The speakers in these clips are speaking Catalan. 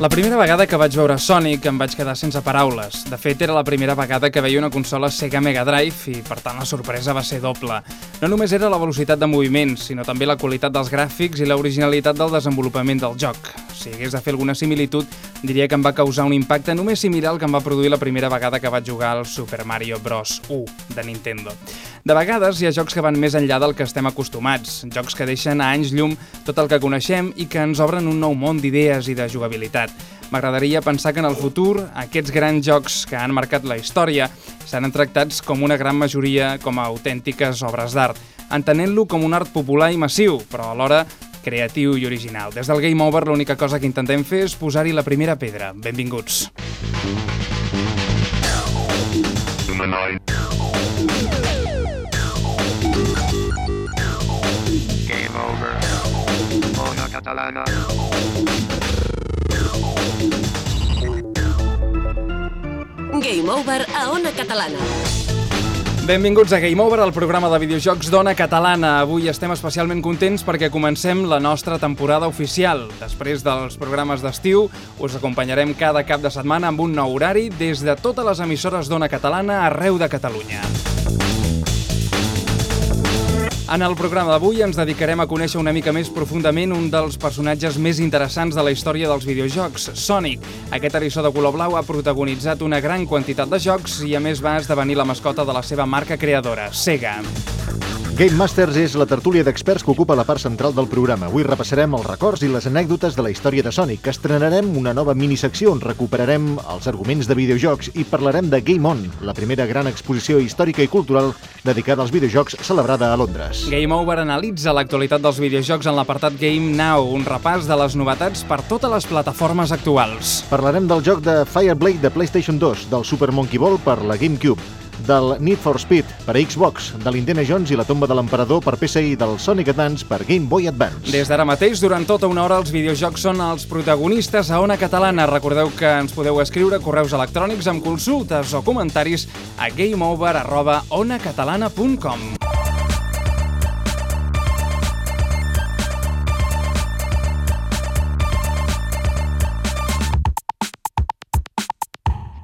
La primera vegada que vaig veure Sonic em vaig quedar sense paraules. De fet, era la primera vegada que veia una consola Sega Mega Drive i, per tant, la sorpresa va ser doble. No només era la velocitat de moviment, sinó també la qualitat dels gràfics i l'originalitat del desenvolupament del joc. Si hagués de fer alguna similitud, diria que em va causar un impacte només similar al que em va produir la primera vegada que vaig jugar al Super Mario Bros. 1 de Nintendo. De vegades hi ha jocs que van més enllà del que estem acostumats, jocs que deixen a anys llum tot el que coneixem i que ens obren un nou món d'idees i de jugabilitat. M'agradaria pensar que en el futur aquests grans jocs que han marcat la història seran tractats com una gran majoria com a autèntiques obres d'art, entenent-lo com un art popular i massiu, però alhora creatiu i original. Des del Game Over l'única cosa que intentem fer és posar-hi la primera pedra. Benvinguts. Game over. Ona catalana. Game Over a Ona Catalana. Benvinguts a Game Over, el programa de videojocs d'Ona Catalana. Avui estem especialment contents perquè comencem la nostra temporada oficial. Després dels programes d'estiu, us acompanyarem cada cap de setmana amb un nou horari des de totes les emissores d'Ona Catalana arreu de Catalunya. En el programa d'avui ens dedicarem a conèixer una mica més profundament un dels personatges més interessants de la història dels videojocs, Sonic. Aquest eriçó de color blau ha protagonitzat una gran quantitat de jocs i a més va esdevenir la mascota de la seva marca creadora, Sega. Game Masters és la tertúlia d'experts que ocupa la part central del programa. Avui repassarem els records i les anècdotes de la història de Sonic, que estrenarem una nova minissecció on recuperarem els arguments de videojocs i parlarem de Game On, la primera gran exposició històrica i cultural dedicada als videojocs celebrada a Londres. Game Over analitza l'actualitat dels videojocs en l'apartat Game Now, un repàs de les novetats per totes les plataformes actuals. Parlarem del joc de Fireblade de PlayStation 2, del Super Monkey Ball per la GameCube, del Need for Speed per a Xbox, de l'Indiana Jones i la tomba de l'emperador per PC i del Sonic Advance per Game Boy Advance. Des d'ara mateix, durant tota una hora, els videojocs són els protagonistes a Ona Catalana. Recordeu que ens podeu escriure correus electrònics amb consultes o comentaris a gameover.onacatalana.com.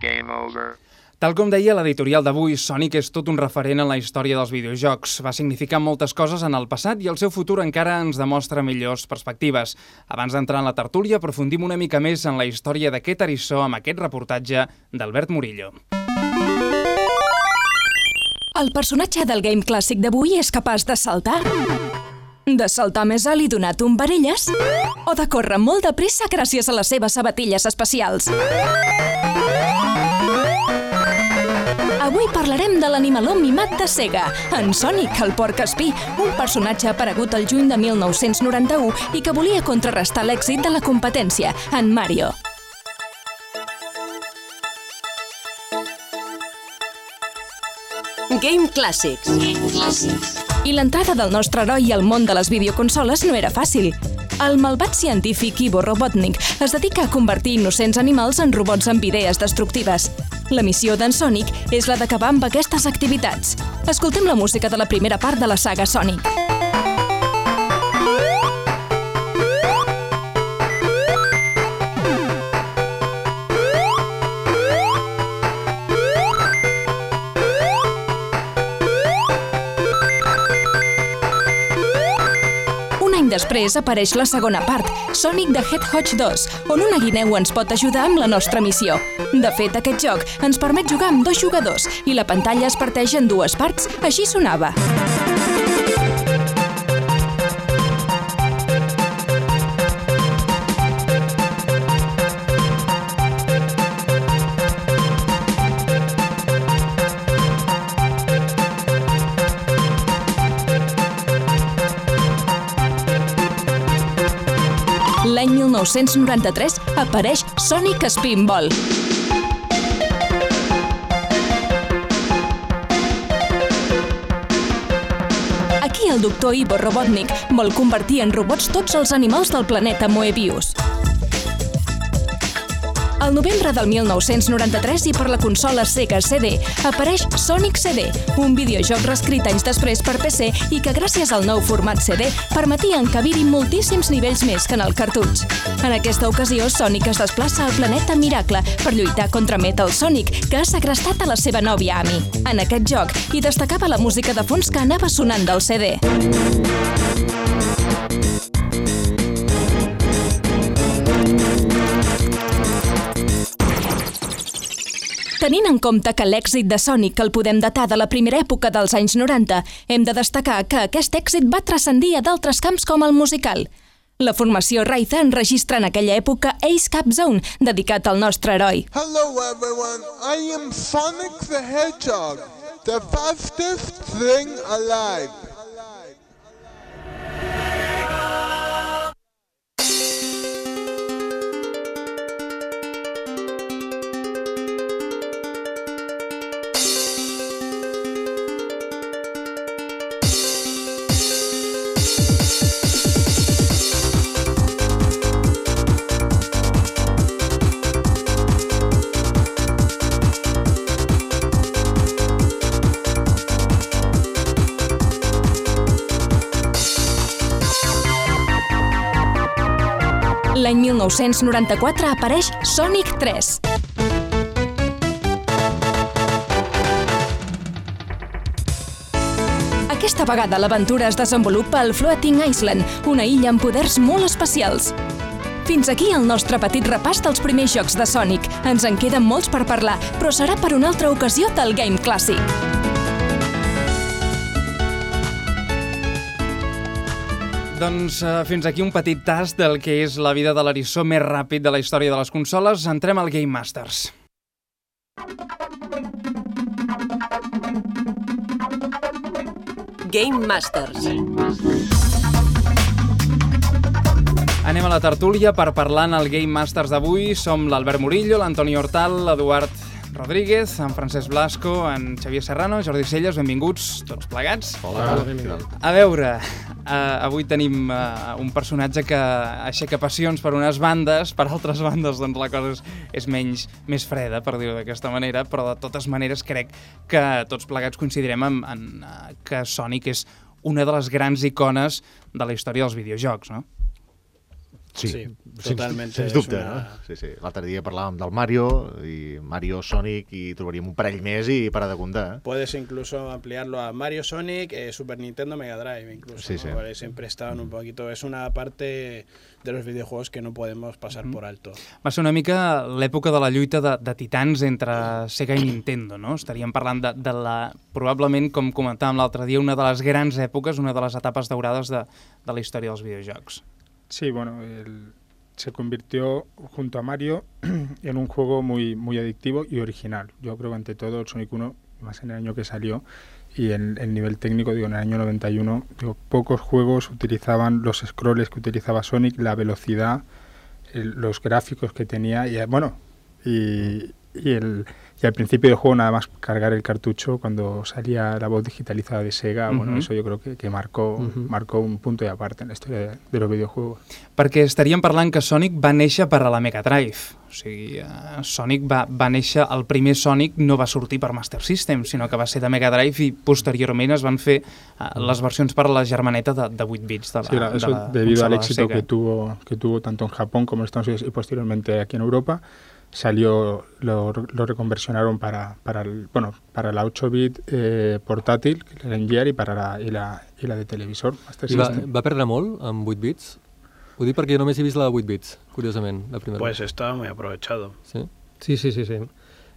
Game over. Tal com deia l'editorial d'avui, Sonic és tot un referent en la història dels videojocs. Va significar moltes coses en el passat i el seu futur encara ens demostra millors perspectives. Abans d'entrar en la tertúlia, aprofundim una mica més en la història d'aquest eriçó amb aquest reportatge d'Albert Murillo. El personatge del game clàssic d'avui és capaç de saltar, de saltar més alt i donar tombarelles, o de córrer molt de pressa gràcies a les seves sabatilles especials. Avui parlarem de l'animaló mimat de Sega, en Sonic, el porc espí, un personatge aparegut el juny de 1991 i que volia contrarrestar l'èxit de la competència, en Mario. Game Classics. I l'entrada del nostre heroi al món de les videoconsoles no era fàcil. El malvat científic Ivo Robotnik es dedica a convertir innocents animals en robots amb idees destructives. La missió d'en Sonic és la d'acabar amb aquestes activitats. Escoltem la música de la primera part de la saga Sonic. Després apareix la segona part, Sonic the Hedgehog 2, on una guineu ens pot ajudar amb la nostra missió. De fet, aquest joc ens permet jugar amb dos jugadors i la pantalla es parteix en dues parts, així sonava. 1993 apareix Sonic Spinball. Aquí el doctor Ivo Robotnik vol convertir en robots tots els animals del planeta Moebius. Al novembre del 1993 i per la consola Sega CD apareix Sonic CD, un videojoc reescrit anys després per PC i que gràcies al nou format CD permetia encabir-hi moltíssims nivells més que en el cartutx. En aquesta ocasió, Sonic es desplaça al planeta Miracle per lluitar contra Metal Sonic, que ha segrestat a la seva nòvia Amy. En aquest joc hi destacava la música de fons que anava sonant del CD. Tenint en compte que l'èxit de Sonic el podem datar de la primera època dels anys 90, hem de destacar que aquest èxit va transcendir a d'altres camps com el musical. La formació Raiza enregistra en aquella època Ace Cap Zone, dedicat al nostre heroi. Hello everyone, I am Sonic the Hedgehog, the fastest thing alive. 1994 apareix Sonic 3. Aquesta vegada l'aventura es desenvolupa al Floating Island, una illa amb poders molt especials. Fins aquí el nostre petit repàs dels primers jocs de Sonic. Ens en queden molts per parlar, però serà per una altra ocasió del Game Clàssic. Doncs uh, fins aquí un petit tast del que és la vida de l'eriçó més ràpid de la història de les consoles. Entrem al Game Masters. Game Masters. Anem a la tertúlia per parlar en el Game Masters d'avui. Som l'Albert Murillo, l'Antoni Hortal, l'Eduard Rodríguez, en Francesc Blasco, en Xavier Serrano, Jordi Celles, benvinguts tots plegats. Hola, A veure, uh, avui tenim uh, un personatge que aixeca passions per unes bandes, per altres bandes doncs la cosa és, és menys, més freda, per dir-ho d'aquesta manera, però de totes maneres crec que tots plegats coincidirem en, en uh, que Sonic és una de les grans icones de la història dels videojocs, no? Sí, Sí, sens, totalmente Sens dubte, una- no? Sí, sí. L'altre dia parlàvem del Mario, i Mario, Sonic, i trobaríem un parell més i para de comptar. eh? Puedes incluso ampliarlo a Mario Sonic, eh, Super Nintendo, Mega Drive, incluso. Sí, ¿no? sí. Vale, siempre estaban un poquito. Es una parte de los videojuegos que no podemos pasar por alto. Va ser una mica l'època de la lluita de, de titans entre Sega i Nintendo, no? Estaríem parlant de, de la, probablement, com comentàvem l'altre dia, una de les grans èpoques, una de les etapes daurades de, de la història dels videojocs. Sí, bueno, el- se convirtió junto a Mario en un juego muy, muy adictivo y original. Yo creo que ante todo el Sonic 1, más en el año que salió, y el, el nivel técnico, digo, en el año 91, digo, pocos juegos utilizaban los scrolls que utilizaba Sonic, la velocidad, el- los gráficos que tenía, y eh, bueno, y, y el, y al principio del juego nada más cargar el cartucho cuando salía la voz digitalizada de Sega, bueno, Ujú. eso yo creo que, que marcó, marcó un punto y aparte en la historia de, de los videojuegos. Perquè estaríem parlant que Sonic va néixer per a la Mega Drive. O sigui, uh, Sonic va, va néixer, el primer Sonic no va sortir per Master System, sinó que va ser de Mega Drive i posteriorment es van fer uh, les versions per a la germaneta de, de 8 bits de la, Sí, de eso la debido al de éxito que tuvo, que tuvo tanto en Japón como en Estados Unidos y posteriormente aquí en Europa, salió, lo, lo reconversionaron para, para, el, bueno, para la 8-bit eh, portátil, que era el Gear, y para la, y la, y la de televisor, Master I va, System. va perdre molt amb 8 bits? Ho dic perquè jo només he vist la de 8 bits, curiosament, la primera. Pues estaba muy aprovechado. Sí? Sí, sí, sí, sí.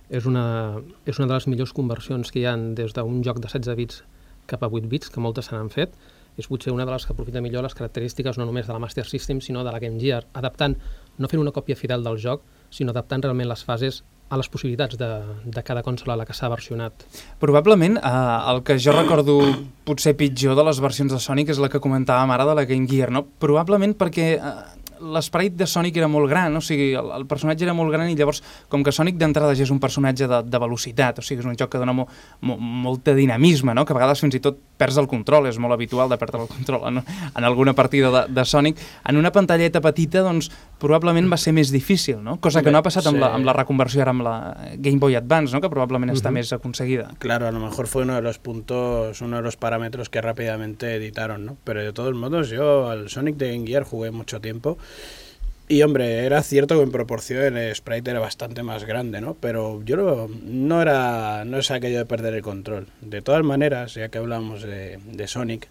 És una, és una de les millors conversions que hi han des d'un joc de 16 bits cap a 8 bits, que moltes se n'han fet. És potser una de les que aprofita millor les característiques no només de la Master System, sinó de la Game Gear, adaptant, no fent una còpia fidel del joc, sinó adaptant realment les fases a les possibilitats de, de cada consola a la que s'ha versionat. Probablement eh, el que jo recordo potser pitjor de les versions de Sonic és la que comentàvem ara de la Game Gear, no? Probablement perquè eh, l'esperit de Sonic era molt gran, o sigui, el, el personatge era molt gran i llavors, com que Sonic d'entrada ja és un personatge de, de velocitat, o sigui, és un joc que dona mo, mo, molt de dinamisme, no? que a vegades fins i tot perds el control, és molt habitual de perdre el control en, en alguna partida de, de Sonic, en una pantalleta petita, doncs, probablement va ser més difícil, no? Cosa que no ha passat amb, la, amb la reconversió ara amb la Game Boy Advance, no? Que probablement està Ujú. més aconseguida. Claro, a lo mejor fue uno de los puntos, uno de los parámetros que rápidamente editaron, ¿no? Pero de todos modos, yo al Sonic de Game Gear jugué mucho tiempo. Y hombre, era cierto que en proporción el sprite era bastante más grande, ¿no? Pero yo lo- no era no es aquello de perder el control. De todas maneras, ya que hablamos de, de Sonic,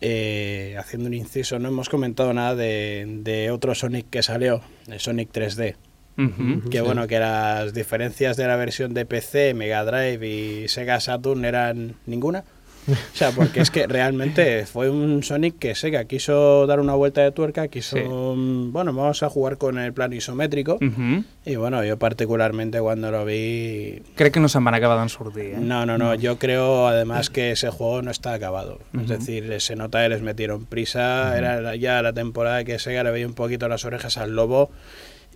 eh, haciendo un inciso, no hemos comentado nada de, de otro Sonic que salió, el Sonic 3D. Ujú. Que Sí. bueno, que las diferencias de la versión de PC, Mega Drive y Sega Saturn eran ninguna. O sea, porque es que realmente fue un Sonic que Sega quiso dar una vuelta de tuerca, quiso, Sí. mm, bueno, vamos a jugar con el plano isométrico. Y bueno, yo particularmente cuando lo vi... Crec que no se'n van acabar d'en sortir, eh? No, no, no, yo creo además que ese juego no está acabado. Es decir, se nota que les metieron prisa, era ya la temporada que Sega le veía un poquito las orejas al lobo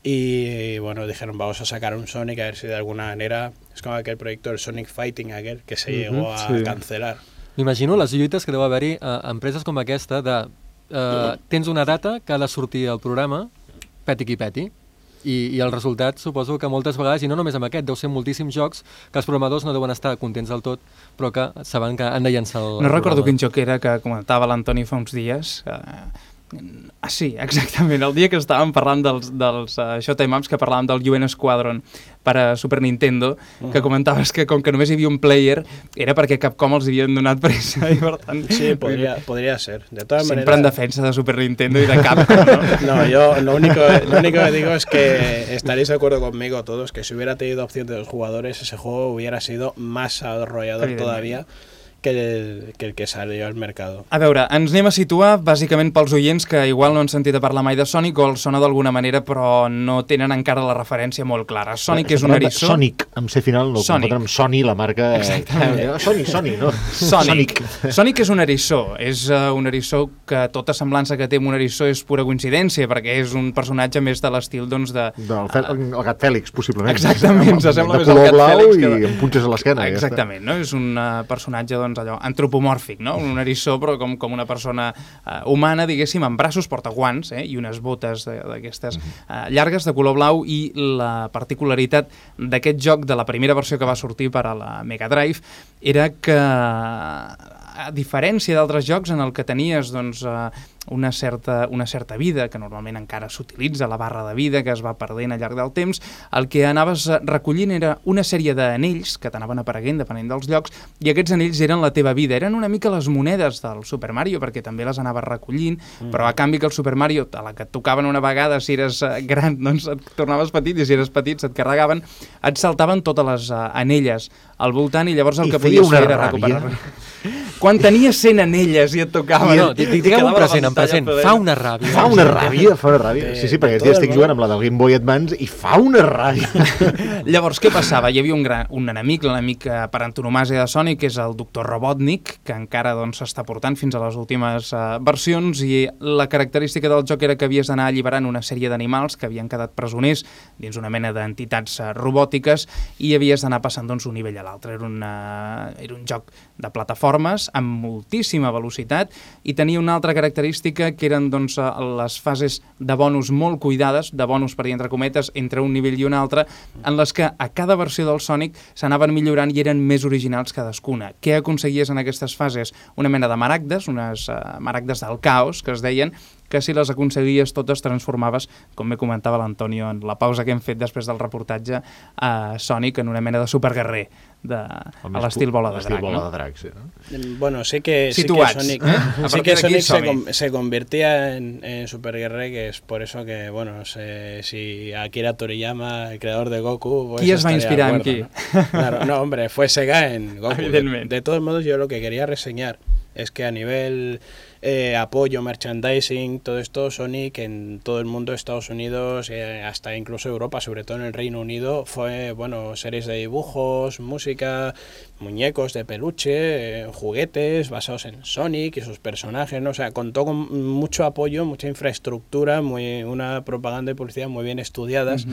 y bueno, dijeron vamos a sacar un Sonic a ver si de alguna manera es como aquel proyecto del Sonic Fighting aquel que se llegó a sí. cancelar. M'imagino les lluites que deu haver-hi a empreses com aquesta de eh, tens una data que ha de sortir al programa, peti qui peti, i, i el resultat suposo que moltes vegades, i no només amb aquest, deu ser moltíssims jocs que els programadors no deuen estar contents del tot, però que saben que han de llançar el No recordo programa. quin joc era que comentava l'Antoni fa uns dies. Eh, ah, sí, exactament. El dia que estàvem parlant dels, dels uh, Showtime Ups, que parlàvem del UN Squadron per a Super Nintendo, que Mhm. comentaves que com que només hi havia un player era perquè Capcom els havien donat pressa i per tant... Sí, podría, podría ser. De todas Sempre maneras... en defensa de Super Nintendo i de Capcom, no? No, yo lo único, lo único que digo es que estaréis de acuerdo conmigo todos que si hubiera tenido opción de los jugadores, ese juego hubiera sido más arrollador todavía que el, que el que salió al mercado. A veure, ens anem a situar bàsicament pels oients que igual no han sentit a parlar mai de Sonic o els sona d'alguna manera però no tenen encara la referència molt clara. Sonic és un de eriçó... Sonic, amb C final, no Sonic. confondre amb Sony, la marca... Exactament. Eh, Sony, Sony, no? Sonic. Sonic és un eriçó. És uh, un eriçó que tota semblança que té amb un eriçó és pura coincidència, perquè és un personatge més de l'estil, doncs, de... Del Fel, el gat Fèlix, possiblement. Exactament, s'assembla de més al color gat blau Fèlix que i de- amb punxes a l'esquena. ja. Exactament, no? És un uh, personatge, doncs, allò, antropomòrfic, no? Un eriçó, però com, com una persona uh, humana, diguéssim, amb braços, porta guants, eh? I unes botes d'aquestes uh, llargues de color blau i la particularitat d'aquest joc, de la primera versió que va sortir per a la Mega Drive, era que a diferència d'altres jocs en el que tenies doncs, eh, una, certa, una certa vida, que normalment encara s'utilitza, la barra de vida que es va perdent al llarg del temps, el que anaves eh, recollint era una sèrie d'anells que t'anaven apareguent depenent dels llocs, i aquests anells eren la teva vida, eren una mica les monedes del Super Mario, perquè també les anaves recollint, Mm. però a canvi que el Super Mario, a la que et tocaven una vegada, si eres eh, gran, doncs et tornaves petit, i si eres petit se't carregaven, et saltaven totes les uh, anelles al voltant, i llavors el I que podies fer era ràbia. recuperar... Quan tenies 100 anelles i et tocaven... No, digueu un present, en present. Fa una ràbia. Fa una ràbia, fa una ràbia. Sí, sí, perquè ja tot estic el jugant amb la del Game Boy Advance i fa una ràbia. Llavors, què passava? Hi havia un, gran, un enemic, l'enemic eh, per antonomàsia de Sonic, que és el Dr. Robotnik, que encara doncs, s'està portant fins a les últimes uh, versions, i la característica del joc era que havies d'anar alliberant una sèrie d'animals que havien quedat presoners dins una mena d'entitats uh, robòtiques i havies d'anar passant doncs, un nivell a l'altre. Era, una, era un joc de plataformes amb moltíssima velocitat i tenia una altra característica que eren doncs, eh, les fases de bonus molt cuidades, de bonus per dir entre cometes, entre un nivell i un altre, en les que a cada versió del Sonic s'anaven millorant i eren més originals cadascuna. Què aconseguies en aquestes fases? Una mena de maragdes, unes uh, maragdes del caos, que es deien, que si les aconseguies totes transformaves, com bé comentava l'Antonio en la pausa que hem fet després del reportatge, a Sonic en una mena de superguerrer de, a l'estil bola de drac. bola no? de drac, sí, no? Bueno, sí que, sí que Sonic, eh? A sí que Sonic se, con- se convertía en, en Super Guerrero, que es por eso que, bueno, no sé si Akira Toriyama, el creador de Goku... pues Qui es va inspirar en acuerdo, ¿no? Claro, no, hombre, fue Sega en Goku. De, de todos modos, yo lo que quería reseñar es que a nivel eh, apoyo, merchandising, todo esto, Sonic en todo el mundo, Estados Unidos, eh, hasta incluso Europa, sobre todo en el Reino Unido, fue, bueno, series de dibujos, música, muñecos de peluche, eh, juguetes basados en Sonic y sus personajes, ¿no? O sea, contó con mucho apoyo, mucha infraestructura, muy, una propaganda y publicidad muy bien estudiadas,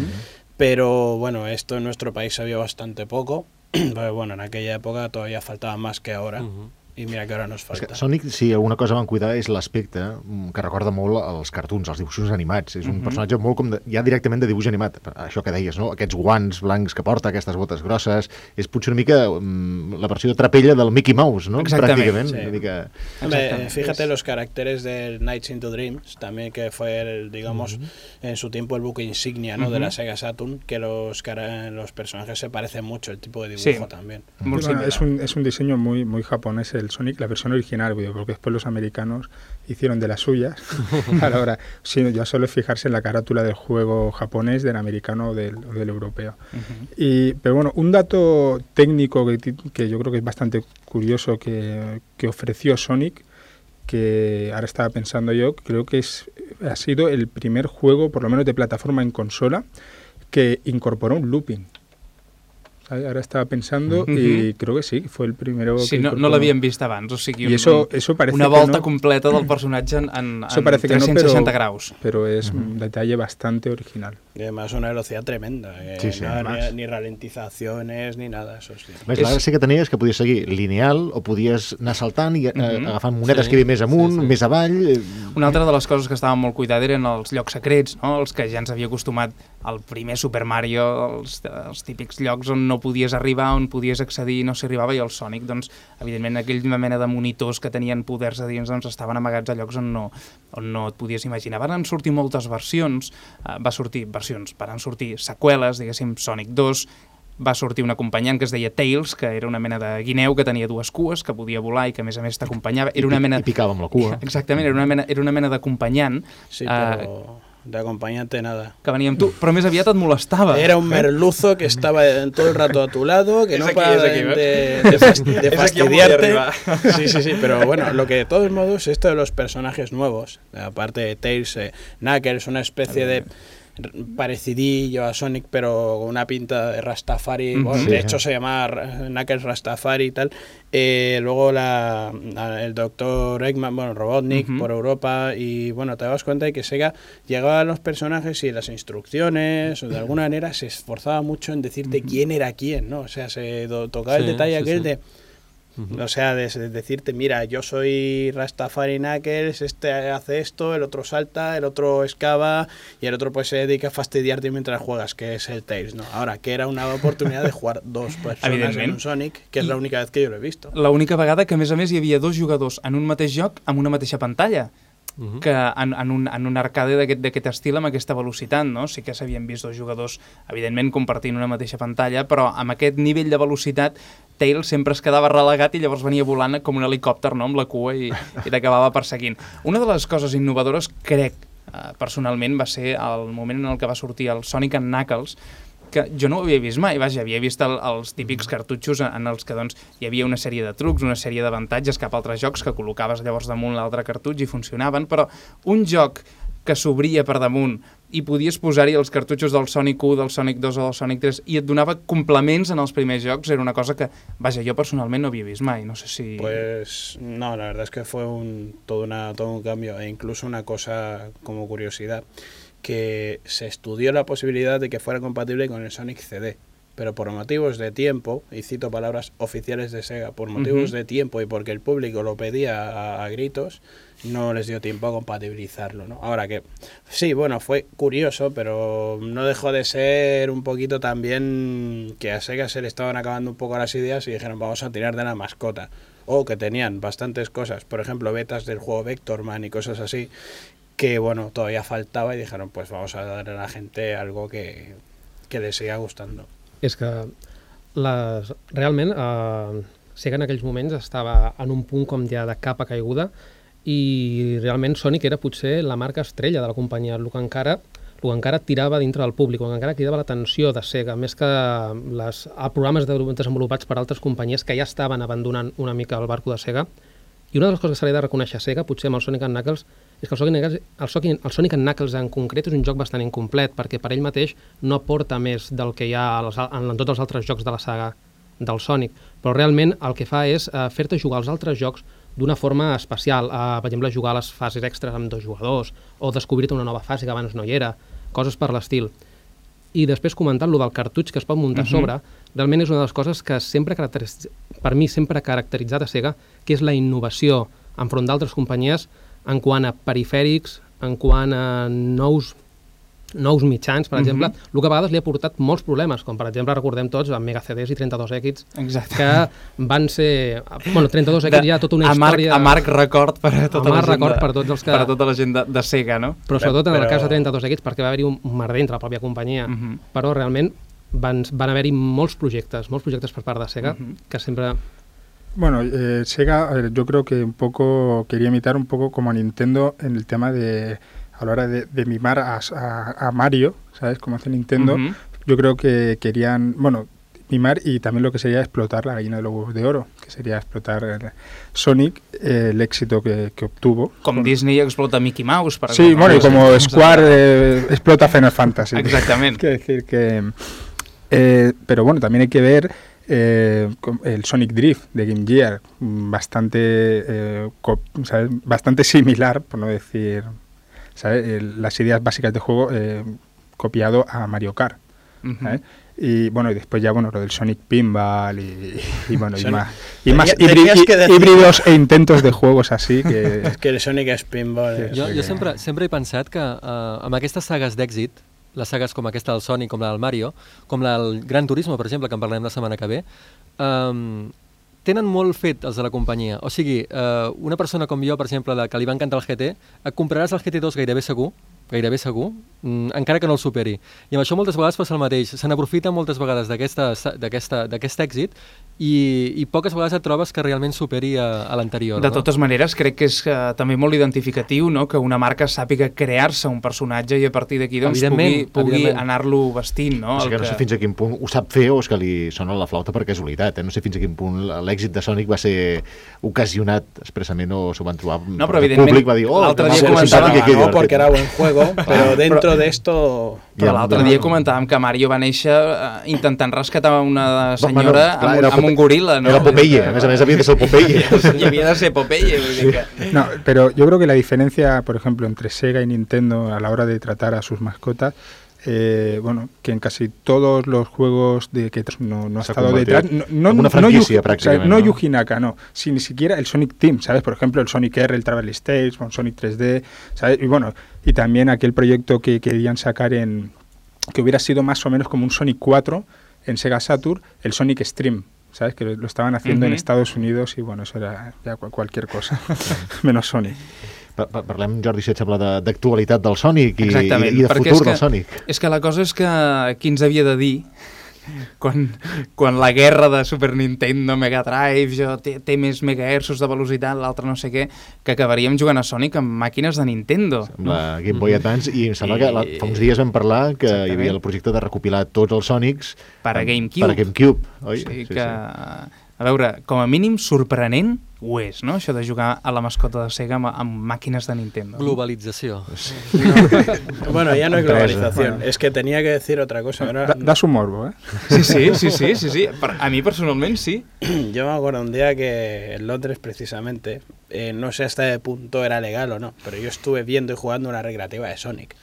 pero bueno, esto en nuestro país se vio bastante poco, pero bueno, en aquella época todavía faltaba más que ahora. I mira que ara nos És falta. que Sonic, si alguna cosa van cuidar, és l'aspecte mm, que recorda molt als cartoons, als dibuixos animats. És un Mhm. personatge molt com de, ja directament de dibuix animat. Això que deies, no? Aquests guants blancs que porta, aquestes botes grosses... És potser una mica mm, la versió de trapella del Mickey Mouse, no? Exactament, Pràcticament. sí. Una mica... Hombre, Exactamente. fíjate Es- los caracteres del Nights into Dreams, también que fue, el, digamos, en su tiempo el buque insignia ¿no? de la Ujú. Sega Saturn, que los, los personajes se parecen mucho, el tipo de dibujo Sí. también. Molt Bueno, es, un, es un diseño muy, muy japonés el Sonic, la versión original, porque después los americanos hicieron de las suyas. a la hora, ya solo fijarse en la carátula del juego japonés, del americano o del, europeo. Y, pero bueno, un dato técnico que, yo creo que es bastante curioso que, que ofreció Sonic, que ahora estaba pensando yo, creo que es, ha sido el primer juego, por lo menos de plataforma en consola, que incorporó un looping. ¿Sabes? Ahora estaba pensando y creo que sí, fue el primero Sí, que no, no l'havíem vist abans, o sigui, Y un, eso, eso parece una que volta no, completa del personatge en, en, eso en parece que no, 360 pero, graus. pero es un detalle bastante original. Y además una velocidad tremenda. eh, Sí, sí, ni, ni ralentizaciones ni nada, eso sí. Més, l'altre sí que tenies que podies seguir lineal o podies anar saltant i eh, Mhm. agafant monedes Sí, que hi havia més amunt, sí, sí. més avall... eh, Una altra de les coses que estaven molt cuidades eren els llocs secrets, no? els que ja ens havia acostumat al primer Super Mario, els, els típics llocs on no podies arribar, on podies accedir i no s'hi arribava, i el Sonic, doncs, evidentment, aquella mena de monitors que tenien poders a dins doncs, estaven amagats a llocs on no, on no et podies imaginar. Van sortir moltes versions, eh, va sortir versions, van sortir seqüeles, diguéssim, Sonic 2, va sortir un acompanyant que es deia Tails, que era una mena de guineu que tenia dues cues, que podia volar i que a més a més t'acompanyava. Era una mena... I picava amb la cua. Exactament, era una mena, era una mena d'acompanyant Sí, eh, pero de acompañante nada. que venia amb tu, però més aviat et molestava. Era un merluzo que estaba todo el rato a tu lado, que Es no aquí, de, de, fastidiarte. Sí, sí, sí, pero bueno, lo que de todos modos, esto de los personajes nuevos, aparte de Tails, eh, Knuckles, una especie de parecidillo a Sonic, pero con una pinta de Rastafari, bueno, Sí, de eh. hecho se llama Knuckles Rastafari y tal. Eh, luego la, el doctor Eggman, bueno, Robotnik por Europa, y bueno, te das cuenta de que Sega llegaba a los personajes y las instrucciones, o de alguna manera se esforzaba mucho en decirte quién era quién, ¿no? O sea, se tocaba el detalle sí, aquel de. O sea, de, de decirte, mira, yo soy Rastafari Knuckles, este hace esto, el otro salta, el otro excava y el otro pues se dedica a fastidiarte mientras juegas, que es el Tails, ¿no? Ahora, que era una oportunidad de jugar dos personas en un Sonic, que es la única vez que yo lo he visto. L'única vegada que, a més a més, hi havia dos jugadors en un mateix joc amb una mateixa pantalla Que en, en, un, en un arcade d'aquest estil amb aquesta velocitat, no? Sí que s'havien vist dos jugadors, evidentment, compartint una mateixa pantalla, però amb aquest nivell de velocitat Tails sempre es quedava relegat i llavors venia volant com un helicòpter, no?, amb la cua i, i t'acabava perseguint. Una de les coses innovadores, crec, eh, personalment, va ser el moment en el que va sortir el Sonic and Knuckles, que jo no ho havia vist mai, vaja, havia vist el, els típics cartutxos en, els que doncs, hi havia una sèrie de trucs, una sèrie d'avantatges cap a altres jocs que col·locaves llavors damunt l'altre cartutx i funcionaven, però un joc que s'obria per damunt i podies posar-hi els cartutxos del Sonic 1, del Sonic 2 o del Sonic 3 i et donava complements en els primers jocs, era una cosa que, vaja, jo personalment no havia vist mai, no sé si... Pues no, la verdad es que fue un, todo, una, todo un cambio e incluso una cosa como curiosidad, que se estudió la posibilidad de que fuera compatible con el Sonic CD, pero por motivos de tiempo, y cito palabras oficiales de Sega, por motivos de tiempo y porque el público lo pedía a, a gritos, no les dio tiempo a compatibilizarlo, ¿no? Ahora que, sí, bueno, fue curioso, pero no dejó de ser un poquito también que a Sega se le estaban acabando un poco las ideas y dijeron, vamos a tirar de la mascota. O que tenían bastantes cosas, por ejemplo, betas del juego Vectorman y cosas así, que bueno, todavía faltaba y dijeron, pues vamos a dar a la gente algo que, que les siga gustando. és que les, realment eh, Sega en aquells moments estava en un punt com ja de capa caiguda i realment Sonic era potser la marca estrella de la companyia, el que encara el que encara tirava dintre del públic, el que encara cridava l'atenció de Sega, més que les, a programes de, desenvolupats per altres companyies que ja estaven abandonant una mica el barco de Sega. I una de les coses que se li ha de reconèixer a Sega, potser amb el Sonic Knuckles, és que el Sonic, and Knuckles, el, Sonic, el Sonic Knuckles en concret és un joc bastant incomplet, perquè per ell mateix no aporta més del que hi ha en, en tots els altres jocs de la saga del Sonic, però realment el que fa és eh, fer-te jugar als altres jocs d'una forma especial, eh, per exemple, jugar a les fases extres amb dos jugadors, o descobrir-te una nova fase que abans no hi era, coses per l'estil. I després comentant lo del cartutx que es pot muntar a Mhm. sobre, realment és una de les coses que sempre per mi sempre ha caracteritzat a Sega, que és la innovació enfront d'altres companyies en quant a perifèrics, en quant a nous nous mitjans, per Mhm. exemple, el que a vegades li ha portat molts problemes, com per exemple recordem tots amb Mega CDs i 32X, Exacte. que van ser... Bueno, 32X De- ha tota una amarg, història... Amarg record per a tota Amarg la gent, record de, per tots els que- per a tota la gent de, de Sega, no? Però sobretot en el Però- cas de 32X, perquè va haver-hi un merder entre la pròpia companyia, Mhm. però realment van, van haver-hi molts projectes, molts projectes per part de Sega, Mhm. que sempre... Bueno, eh, Sega, ver, yo creo que un poco quería imitar un poco como a Nintendo en el tema de a la hora de, de mimar a, a- a Mario, ¿sabes? Como hace Nintendo. Yo creo que querían, bueno, mimar y también lo que sería explotar la gallina de los huevos de oro, que sería explotar Sonic, eh, el éxito que, que obtuvo. Com Disney explota Mickey Mouse, per Sí, bueno, y como Square eh, explota Final Fantasy. Exactamente. Quiero decir que... eh, pero bueno, también hay que ver eh, el Sonic Drift de Game Gear, mm, bastante, eh, ¿sabes? bastante similar, por no decir ¿sabes? El- las ideas básicas del juego eh, copiado a Mario Kart. Ujú. ¿sabes? Y bueno, y después ya bueno, lo del Sonic Pinball y, y bueno, y Sonic- más, y más Tenía- híbri- tenías que decir- híbridos e intentos de juegos así que... És que el Sonic és pinball. és- Jo, jo sempre, sempre he pensat que uh, amb aquestes sagues d'èxit, les sagues com aquesta del Sonic, com la del Mario, com la del Gran Turismo, per exemple, que en parlarem la setmana que ve, um, tenen molt fet els de la companyia. O sigui, uh, una persona com jo, per exemple, que li va encantar el GT, et compraràs el GT2 gairebé segur, gairebé segur, encara que no el superi. I amb això moltes vegades passa el mateix. Se n'aprofita moltes vegades d'aquesta- d'aquesta- d'aquest èxit i, i poques vegades et trobes que realment superi a, a l'anterior. De no? totes maneres, crec que és uh, també molt identificatiu no? que una marca sàpiga crear-se un personatge i a partir d'aquí doncs, pugui, pugui anar-lo vestint. No? El que no sé fins a quin punt ho sap fer o és que li sona la flauta per casualitat. Eh? No sé fins a quin punt l'èxit de Sonic va ser ocasionat expressament o s'ho van trobar... No, però el evidentment, públic va dir, oh, l'altre que dia comentava- que no, porque era buen juego, pero dentro Però- de esto... Però l'altre dia comentàvem que Mario va néixer eh, intentant rescatar una senyora Bueno, clar, amb, amb un goril·la, no? Era Popeye, a més a més havia de ser Popeye. I havia de ser Popeye, que... No, pero yo creo que la diferencia, por ejemplo, entre Sega y Nintendo a la hora de tratar a sus mascotas, eh, bueno, que en casi todos los juegos de que no, no ha estado detrás, no, no, en no franquicia prácticamente, o sea, no ¿no? Yuji Naka, no, si ni siquiera el Sonic Team, ¿sabes? Por ejemplo, el Sonic R, el Travel Stage, Sonic 3D, ¿sabes? Y bueno, y también aquel proyecto que querían sacar en que hubiera sido más o menos como un Sonic 4 en Sega Saturn, el Sonic Stream, ¿sabes? Que lo, lo estaban haciendo en Ujú. Estados Unidos y bueno, eso era ya cu- cualquier cosa, menos Sonic. Pa- pa- Parlem, Jordi, si et sembla, de- d'actualitat del Sonic i, Exactament, i, i de futur que, del Sonic. És que la cosa és que qui ens havia de dir quan, quan la guerra de Super Nintendo, Mega Drive, jo, té, té més megahertzos de velocitat, l'altre no sé què, que acabaríem jugant a Sonic amb màquines de Nintendo. amb la Game Boy Advance i em sembla que la, fa uns dies vam parlar que hi havia el projecte de recopilar tots els Sonics Per a GameCube. per a GameCube, oi? O sigui que, a veure, com a mínim sorprenent ho és, no?, això de jugar a la mascota de Sega amb, amb màquines de Nintendo. Globalització. Bueno, ya no es globalización, Bueno. es que tenía que decir otra cosa. Ahora, Da, da su morbo, ¿eh? Sí, sí, sí, sí, sí, sí. A mi personalment sí. yo me acuerdo un día que en Londres, precisamente, eh, no sé hasta qué punto era legal o no, pero yo estuve viendo y jugando una recreativa de Sonic.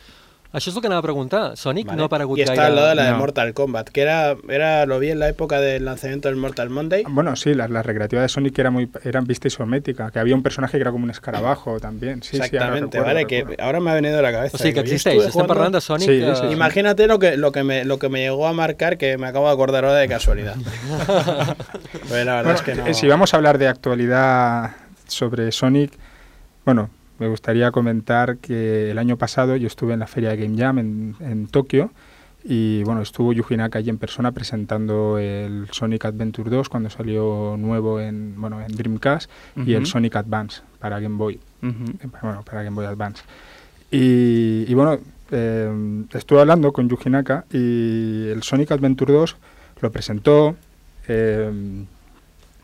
Això és el que anava a preguntar. Sonic ¿vale? no ha aparegut y está al lado de la de no. Mortal Kombat, que era, era lo vi en la época del lanzamiento del Mortal Monday. Bueno, sí, la, la recreativa de Sonic era muy era en vista isométrica, que había un personaje que era como un escarabajo también. Sí, sí, ahora Exactamente, recuerdo, ¿vale? recuerdo. Que ahora me ha venido a la cabeza. O sigui que jugando- parlant de Sonic... Sí, eh, sí, sí. Imagínate lo que, lo, que me, lo que me llegó a marcar, que me acabo de acordar ahora de casualidad. Pues la verdad Bueno, es que no. eh, Si vamos a hablar de actualidad sobre Sonic, bueno, me gustaría comentar que el año pasado yo estuve en la feria de Game Jam en, en Tokio y bueno, estuvo Yuji Naka allí en persona presentando el Sonic Adventure 2 cuando salió nuevo en, bueno, en Dreamcast y el. Sonic Advance para Game Boy. Eh, bueno, para Game Boy Advance. Y, y bueno, eh, estuve hablando con Yuji Naka y el Sonic Adventure 2 lo presentó, eh,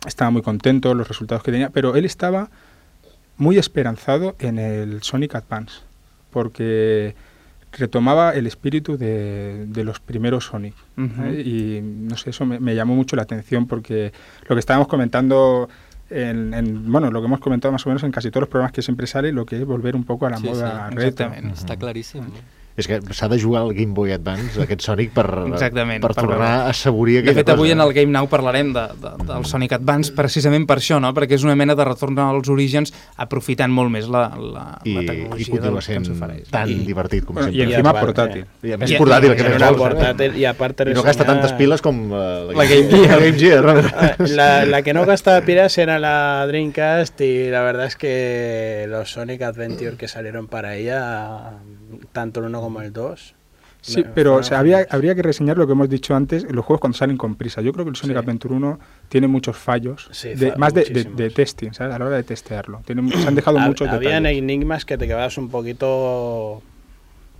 estaba muy contento, los resultados que tenía, pero él estaba muy esperanzado en el Sonic Advance, porque retomaba el espíritu de, de los primeros Sonic. ¿eh? Y no sé, eso me, me llamó mucho la atención porque lo que estábamos comentando, en, en- bueno, lo que hemos comentado más o menos en casi todos los programas que siempre sale, lo que es volver un poco a la Sí, moda sí, retro. Està claríssim. És que s'ha de jugar al Game Boy Advance, aquest Sonic, per, Exactament, per, per tornar veure. a assaborir De aquella fet, avui cosa. en el Game Now parlarem de, de, del Sonic Advance precisament per això, no? perquè és una mena de retorn als orígens aprofitant molt més la, la, I, la i tecnologia continua sent tan I- divertit com sempre. y encima aparte- portátil. I a més I- portàtil, que més eh? portátil y aparte I no gasta tantes piles com la, La Game Gear. La Game Gear. Ah, La, la que no gastaba pilas era la Dreamcast y la verdad es que los Sonic Adventure que salieron para ella, tanto el 1 como el 2. Sí, pero o sea, había, habría que reseñar lo que hemos dicho antes, los juegos cuando salen con prisa. Yo creo que el Sonic Sí. Adventure 1 tiene muchos fallos, Sí, de- fa- más de, de, de testing, ¿sabes? A la hora de testearlo. Tiene- se han dejado muchos Habían detalles. enigmas que te quedabas un poquito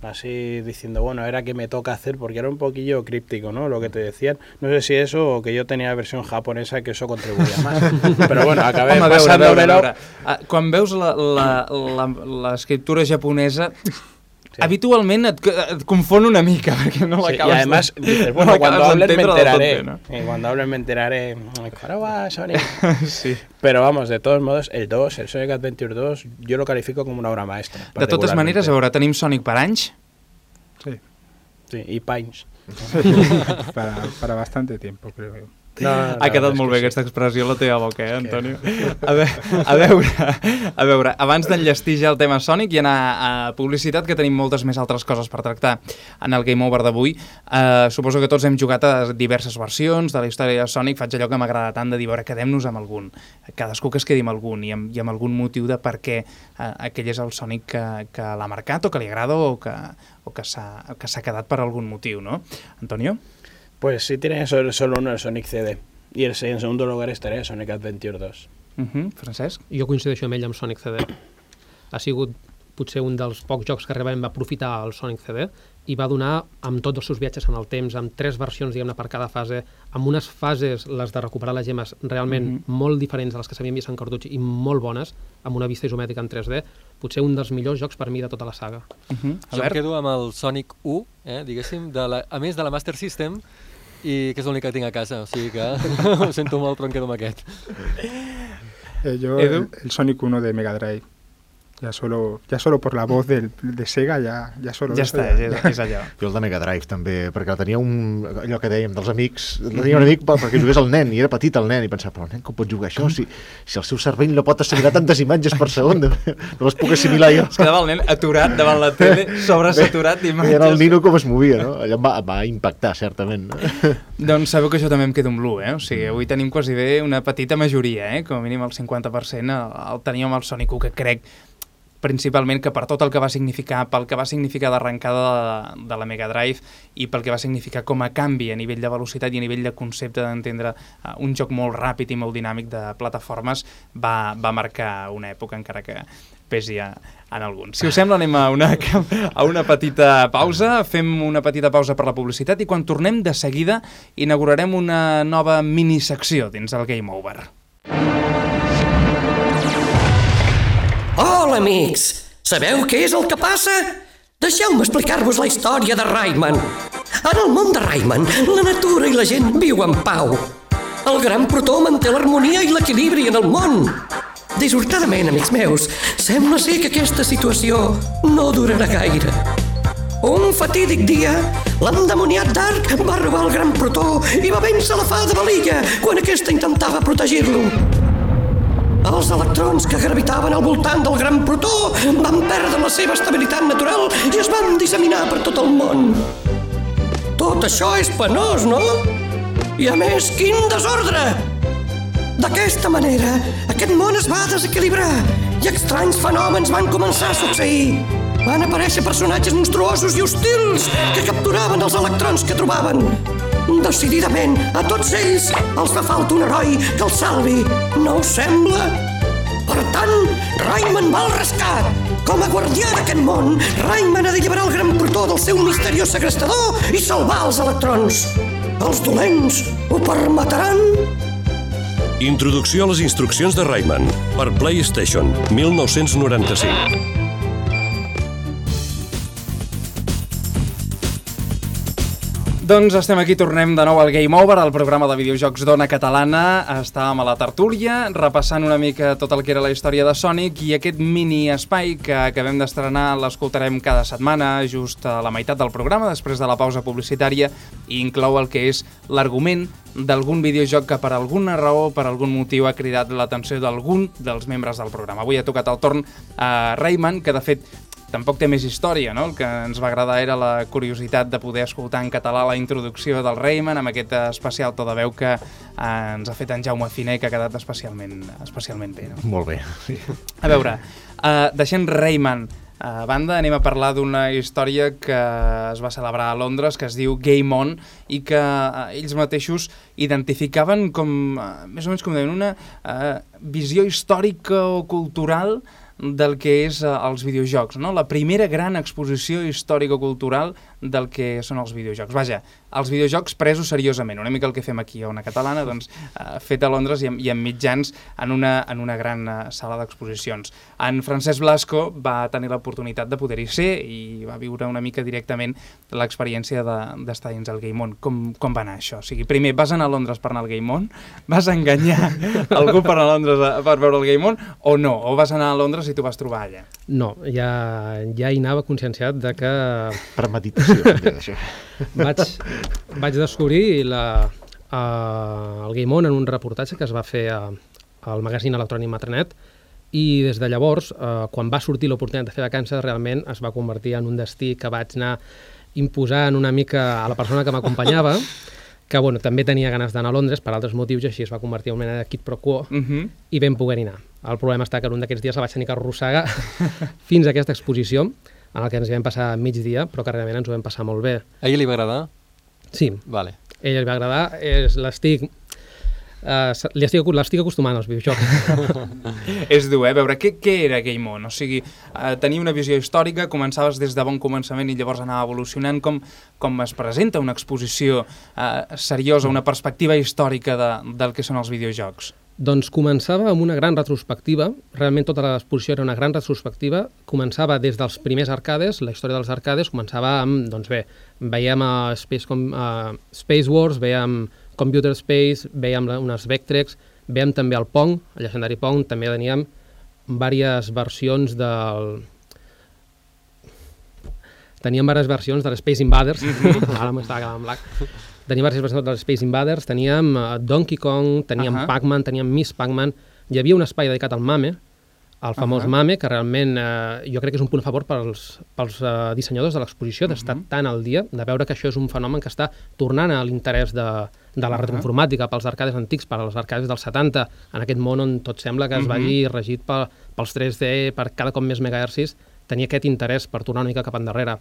así diciendo, bueno, era que me toca hacer, porque era un poquillo críptico, ¿no? Lo que te decían. No sé si eso o que yo tenía versión japonesa, que eso contribuía más. Pero bueno, acabé Home, veure. Ah, Quan veus la- la- la- l'escriptura japonesa, habitualment et, et confon una mica, perquè no Sí, y l'acabes además de, dices, no bueno, cuando hables me enteraré. no? Y cuando hables me enteraré. "Ahora va, Sonic". Sí. Pero vamos, de todos modos, el 2, el Sonic Adventure 2, yo lo califico como una obra maestra. De totes maneres, a veure, tenim Sonic per anys, Sí. Sí, y Pines. para, para bastante tiempo, creo yo. No, la ha quedat es molt bé sí. aquesta expressió a la teva boca, eh, Antonio? A, ve a, veure, a veure, abans d'enllestir ja el tema Sonic i anar a publicitat, que tenim moltes més altres coses per tractar en el Game Over d'avui, eh, suposo que tots hem jugat a diverses versions de la història de Sonic, faig allò que m'agrada tant de dir, a veure, quedem-nos amb algun, cadascú que es quedi amb algun i amb, i amb algun motiu de per què eh, aquell és el Sonic que, que l'ha marcat o que li agrada o que, o que s'ha que s'ha quedat per algun motiu, no? Antonio? Pues sí tiene solo, solo uno, el Sonic CD. Y el, en segundo lugar estaría Sonic Adventure 2. Uh -huh. Francesc? Jo coincideixo amb ell amb Sonic CD. Ha sigut potser un dels pocs jocs que realment va aprofitar el Sonic CD i va donar amb tots els seus viatges en el temps, amb tres versions, diguem-ne, per cada fase, amb unes fases, les de recuperar les gemes, realment Mhm. molt diferents de les que s'havien vist en cartutx i molt bones, amb una vista isomètrica en 3D, potser un dels millors jocs per mi de tota la saga. Uh -huh. Jo em quedo amb el Sonic 1, eh, diguéssim, de la, a més de la Master System, i que és l'únic que tinc a casa, o sigui que ho sento molt, però em quedo amb aquest. Eh, yo, Edu. el, el Sonic 1 de Mega Drive. Ya solo, ya solo por la voz del, de Sega, ya, ya solo Ja està, ja, és allò. Jo el de Mega Drive també, perquè tenia un, allò que dèiem dels amics, tenia un amic per- perquè jugués el nen, i era petit el nen, i pensava, però el nen com pot jugar això si, si el seu cervell no pot assimilar tantes imatges per segon, no, les puc assimilar jo. Es quedava el nen aturat davant la tele, sobresaturat I d'imatges. era el nino com es movia, no? Allò em va, va impactar, certament. No? Doncs sabeu que jo també em quedo amb l'1, eh? O sigui, avui tenim quasi bé una petita majoria, eh? Com a mínim el 50% el, el teníem el Sonic 1, que crec principalment que per tot el que va significar, pel que va significar d'arrencada de, de la Mega Drive i pel que va significar com a canvi a nivell de velocitat i a nivell de concepte d'entendre uh, un joc molt ràpid i molt dinàmic de plataformes, va, va marcar una època encara que pesi a, en alguns. Si us sembla, anem a una, a una petita pausa, fem una petita pausa per la publicitat i quan tornem de seguida inaugurarem una nova minisecció dins el Game Over. Hola, amics! Sabeu què és el que passa? Deixeu-me explicar-vos la història de Rayman. En el món de Rayman, la natura i la gent viu en pau. El gran protó manté l'harmonia i l'equilibri en el món. Dissortadament, amics meus, sembla ser que aquesta situació no durarà gaire. Un fatídic dia, l'endemoniat Dark va robar el gran protó i va vèncer la fada Valilla quan aquesta intentava protegir-lo. Els electrons que gravitaven al voltant del gran protó van perdre la seva estabilitat natural i es van disseminar per tot el món. Tot això és penós, no? I a més, quin desordre! D'aquesta manera, aquest món es va desequilibrar i estranys fenòmens van començar a succeir. Van aparèixer personatges monstruosos i hostils que capturaven els electrons que trobaven. Decididament, a tots ells els fa falta un heroi que els salvi. No us sembla? Per tant, Rayman va al rescat. Com a guardià d'aquest món, Rayman ha d'alliberar el gran protó del seu misteriós segrestador i salvar els electrons. Els dolents ho permetran? Introducció a les instruccions de Rayman per PlayStation 1995. Doncs estem aquí, tornem de nou al Game Over, el programa de videojocs d'Ona Catalana. Estàvem a la tertúlia, repassant una mica tot el que era la història de Sonic i aquest mini espai que acabem d'estrenar l'escoltarem cada setmana, just a la meitat del programa, després de la pausa publicitària, i inclou el que és l'argument d'algun videojoc que per alguna raó, per algun motiu, ha cridat l'atenció d'algun dels membres del programa. Avui ha tocat el torn a Rayman, que de fet tampoc té més història, no? El que ens va agradar era la curiositat de poder escoltar en català la introducció del Rayman amb aquest especial to de veu que eh, ens ha fet en Jaume Finer que ha quedat especialment, especialment bé. No? Molt bé. Sí. A veure, uh, deixant Rayman a banda, anem a parlar d'una història que es va celebrar a Londres, que es diu Game On, i que uh, ells mateixos identificaven com, uh, més o menys com deien, una uh, visió històrica o cultural del que és uh, els videojocs, no? la primera gran exposició històrico-cultural del que són els videojocs. Vaja, els videojocs presos seriosament, una mica el que fem aquí a una catalana, doncs, uh, fet a Londres i amb, i amb mitjans en una, en una gran uh, sala d'exposicions. En Francesc Blasco va tenir l'oportunitat de poder-hi ser i va viure una mica directament l'experiència d'estar de, dins el Game On. Com, com va anar això? O sigui, primer, vas anar a Londres per anar al Game On? Vas enganyar algú per anar a Londres a, per veure el Game On? O no? O vas anar a Londres i t'ho vas trobar allà? No, ja, ja hi anava conscienciat de que... Premeditació, també, això. vaig, vaig descobrir la, uh, el Game On en un reportatge que es va fer a, al magazín electrònic Matranet i des de llavors, uh, quan va sortir l'oportunitat de fer vacances, realment es va convertir en un destí que vaig anar imposant una mica a la persona que m'acompanyava, que bueno, també tenia ganes d'anar a Londres per altres motius i així es va convertir en una mena de quid pro quo Uh -huh. i vam poder anar. El problema està que en un d'aquests dies la vaig tenir que arrossegar fins a aquesta exposició, en el que ens hi vam passar mig dia, però que realment ens ho vam passar molt bé. A ell li va agradar? Sí. Vale. A ell li va agradar, és l'estic... Uh, li estic, l'estic acostumant als videojocs. és dur, eh? A veure, què, què era Game On? O sigui, uh, tenia una visió històrica, començaves des de bon començament i llavors anava evolucionant. Com, com es presenta una exposició uh, seriosa, una perspectiva històrica de, del que són els videojocs? Doncs començava amb una gran retrospectiva, realment tota l'exposició era una gran retrospectiva, començava des dels primers arcades, la història dels arcades, començava amb, doncs bé, veiem a Space, com, uh, Space Wars, veiem Computer Space, veiem la, unes Vectrex, veiem també el Pong, el legendari Pong, també teníem diverses versions del... Teníem diverses versions de l'Space Invaders, mm -hmm. ara m'estava quedant en blanc, teníem diverses versions dels Space Invaders, teníem uh, Donkey Kong, teníem uh. -huh. Pac-Man, teníem Miss Pac-Man, hi havia un espai dedicat al MAME, el famós Ahà. MAME, que realment eh, jo crec que és un punt a favor pels, pels uh, dissenyadors de l'exposició, d'estar tan al dia, de veure que això és un fenomen que està tornant a l'interès de, de la retroinformàtica pels arcades antics, per als arcades dels 70, en aquest món on tot sembla que es Mhm. vagi regit pel, pels 3D, per cada cop més megahercis, tenia aquest interès per tornar una mica cap endarrere.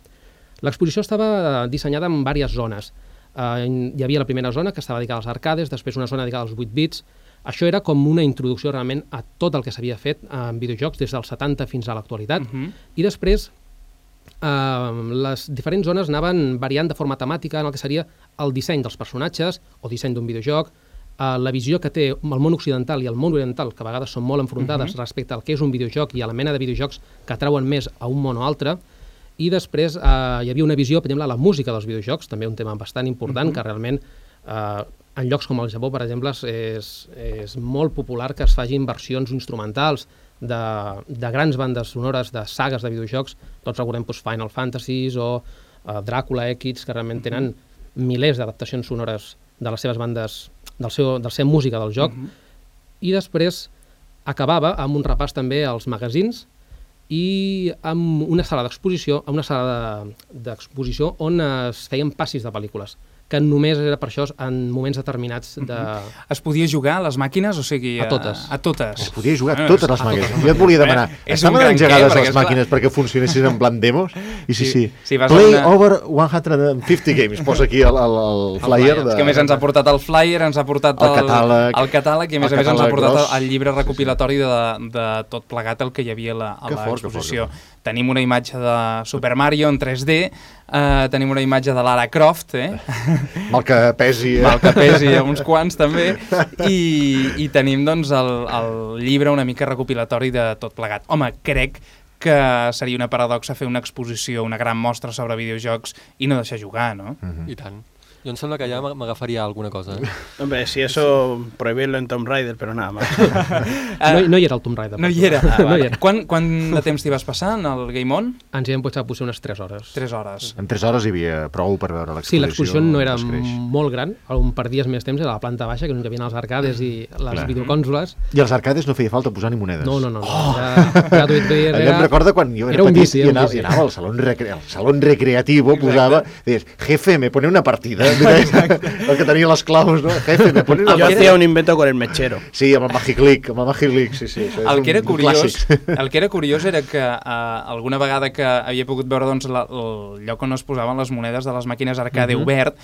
L'exposició estava dissenyada en diverses zones. Uh, hi havia la primera zona que estava dedicada als arcades, després una zona dedicada als 8 bits. Això era com una introducció realment a tot el que s'havia fet en videojocs des dels 70 fins a l'actualitat. Uh -huh. I després eh, les diferents zones anaven variant de forma temàtica en el que seria el disseny dels personatges o disseny d'un videojoc, eh, la visió que té el món occidental i el món oriental, que a vegades són molt enfrontades Mhm. respecte al que és un videojoc i a la mena de videojocs que atrauen més a un món o altre, i després eh, hi havia una visió, per exemple, la música dels videojocs, també un tema bastant important, Mhm. que realment eh, en llocs com el Japó, per exemple, és, és molt popular que es fagin versions instrumentals de, de grans bandes sonores de sagues de videojocs, tots recordem doncs, Final Fantasies o uh, Dràcula X, que realment tenen milers d'adaptacions sonores de les seves bandes, del seu, de la seva música del joc, i després acabava amb un repàs també als magazins i amb una sala d'exposició, una sala de- d'exposició on es feien passis de pel·lícules que només era per això en moments determinats de... Es podia jugar a les màquines? O sigui, A totes. A, a totes. Es podia jugar a Bueno, totes les a màquines. totes. Jo et volia demanar, Eh, és un estaven engegades les màquines perquè funcionessin en plan demos? I sí, Sí, sí. sí, Play una- over 150 games. Posa aquí el, el, el flyer. És De... que a més ens ha portat el flyer, ens ha portat El catàleg. el catàleg i a més El a més ens ha portat gros. el, el llibre recopilatori de, de tot plegat el que hi havia a la- a Que que l'exposició. Tenim una imatge de Super Mario en 3D, eh, tenim una imatge de Lara Croft, eh? Mal que pesi. Eh? Mal que pesi uns quants també, i, i tenim doncs el, el llibre una mica recopilatori de tot plegat. Home, crec que seria una paradoxa fer una exposició, una gran mostra sobre videojocs i no deixar jugar, no? Mhm. I tant. Jo em sembla que ja m'agafaria alguna cosa. Eh? Hombre, si eso, prohibirlo en Tomb Raider, però nada más. no, no hi era el Tomb Raider. No hi era. Ah, no hi era. Quan, quan de temps t'hi vas passar en el Game On? Ens hi vam posar potser unes 3 hores. 3 hores. En 3 hores hi havia prou per veure l'exposició. Sí, l'exposició no era molt gran, on perdies més temps era la planta baixa, que és on hi havia els arcades i les Clar. videocònsoles. I als arcades no feia falta posar ni monedes. No, no, no. no. Oh! Era, gratuït, era, era, em recorda quan jo era, era petit bici, i anava, i anava al saló, recre, al saló recreativo, Exacte. posava, deies, jefe, me pone una partida. El que tenia les claus, no? Jefe, me pone una jo hacía un invento con el mechero. Sí, amb el Magic Click, amb el Magic Click, sí, sí. El que, era curiós, el que era curiós era que uh, alguna vegada que havia pogut veure doncs, la, el lloc on es posaven les monedes de les màquines arcade uh mhm. -huh. obert,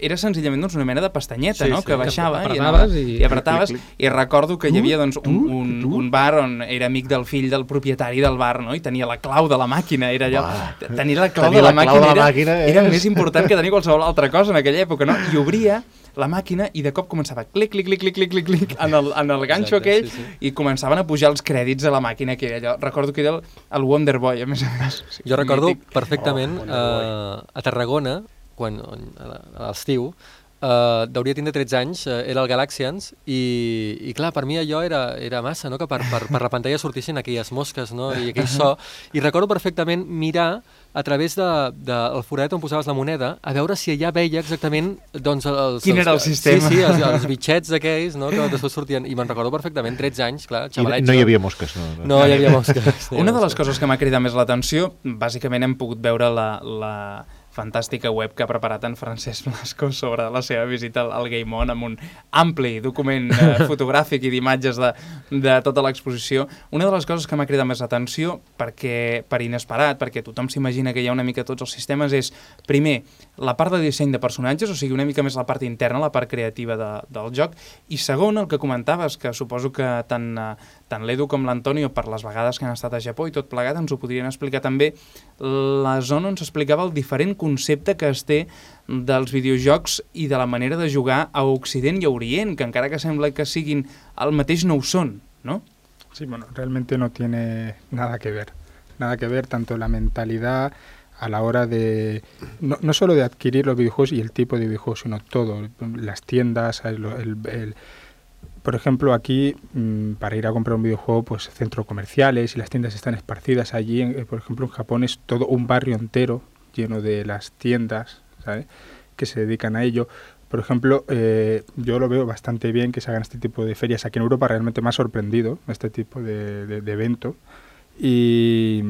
era senzillament doncs, una mena de pestanyeta, sí, no? Sí, que baixava que apretaves i, i, i apretaves clic, clic. i recordo que hi havia doncs, un, un, un bar on era amic del fill del propietari del bar no? i tenia la clau de la màquina era allò, tenir la clau, tenir de, la la màquina, de la era, màquina és... era més important que tenir qualsevol altra cosa en aquella època no? i obria la màquina i de cop començava clic, clic, clic, clic, clic, clic, clic en el, en el ganxo Exacte, aquell sí, sí. i començaven a pujar els crèdits a la màquina que era allò. Recordo que era el, el Wonder Boy, a més a més. Sí, jo recordo mític. perfectament oh, uh, a Tarragona, quan, a l'estiu, Uh, deuria tindre 13 anys, uh, era el Galaxians, i, i clar, per mi allò era, era massa, no? que per, per, per la pantalla sortissin aquelles mosques no? i aquell so, i recordo perfectament mirar a través del de, de, forat on posaves la moneda, a veure si allà veia exactament doncs, els, Quin els, era el sistema. Sí, sí, els, els bitxets aquells, no? que després sortien, i me'n recordo perfectament, 13 anys, clar, xavalets. I no hi havia mosques, no? No, hi havia mosques. Una de les coses que m'ha cridat més l'atenció, bàsicament hem pogut veure la, la, fantàstica web que ha preparat en Francesc Blasco sobre la seva visita al, al Game On amb un ampli document eh, fotogràfic i d'imatges de, de tota l'exposició. Una de les coses que m'ha cridat més atenció, perquè per inesperat, perquè tothom s'imagina que hi ha una mica tots els sistemes, és, primer, la part de disseny de personatges, o sigui, una mica més la part interna, la part creativa de, del joc, i segon, el que comentaves, que suposo que tant, eh, tant l'Edu com l'Antonio, per les vegades que han estat a Japó i tot plegat, ens ho podrien explicar també, la zona on s'explicava el diferent concepte que es té dels videojocs i de la manera de jugar a Occident i a Orient, que encara que sembla que siguin el mateix no ho són, ¿no? Sí, bueno, realmente no tiene nada que ver. Nada que ver tanto la mentalidad a la hora de no, no solo de adquirir los videojuegos y el tipo de videojuegos, sino todo, las tiendas, el, el, el por ejemplo, aquí mmm, para ir a comprar un videojuego, pues centros comerciales y las tiendas están esparcidas allí. Eh, por ejemplo, en Japón es todo un barrio entero lleno de las tiendas ¿sabes? que se dedican a ello. Por ejemplo, eh, yo lo veo bastante bien que se hagan este tipo de ferias. Aquí en Europa realmente me ha sorprendido este tipo de, de, de evento. Y,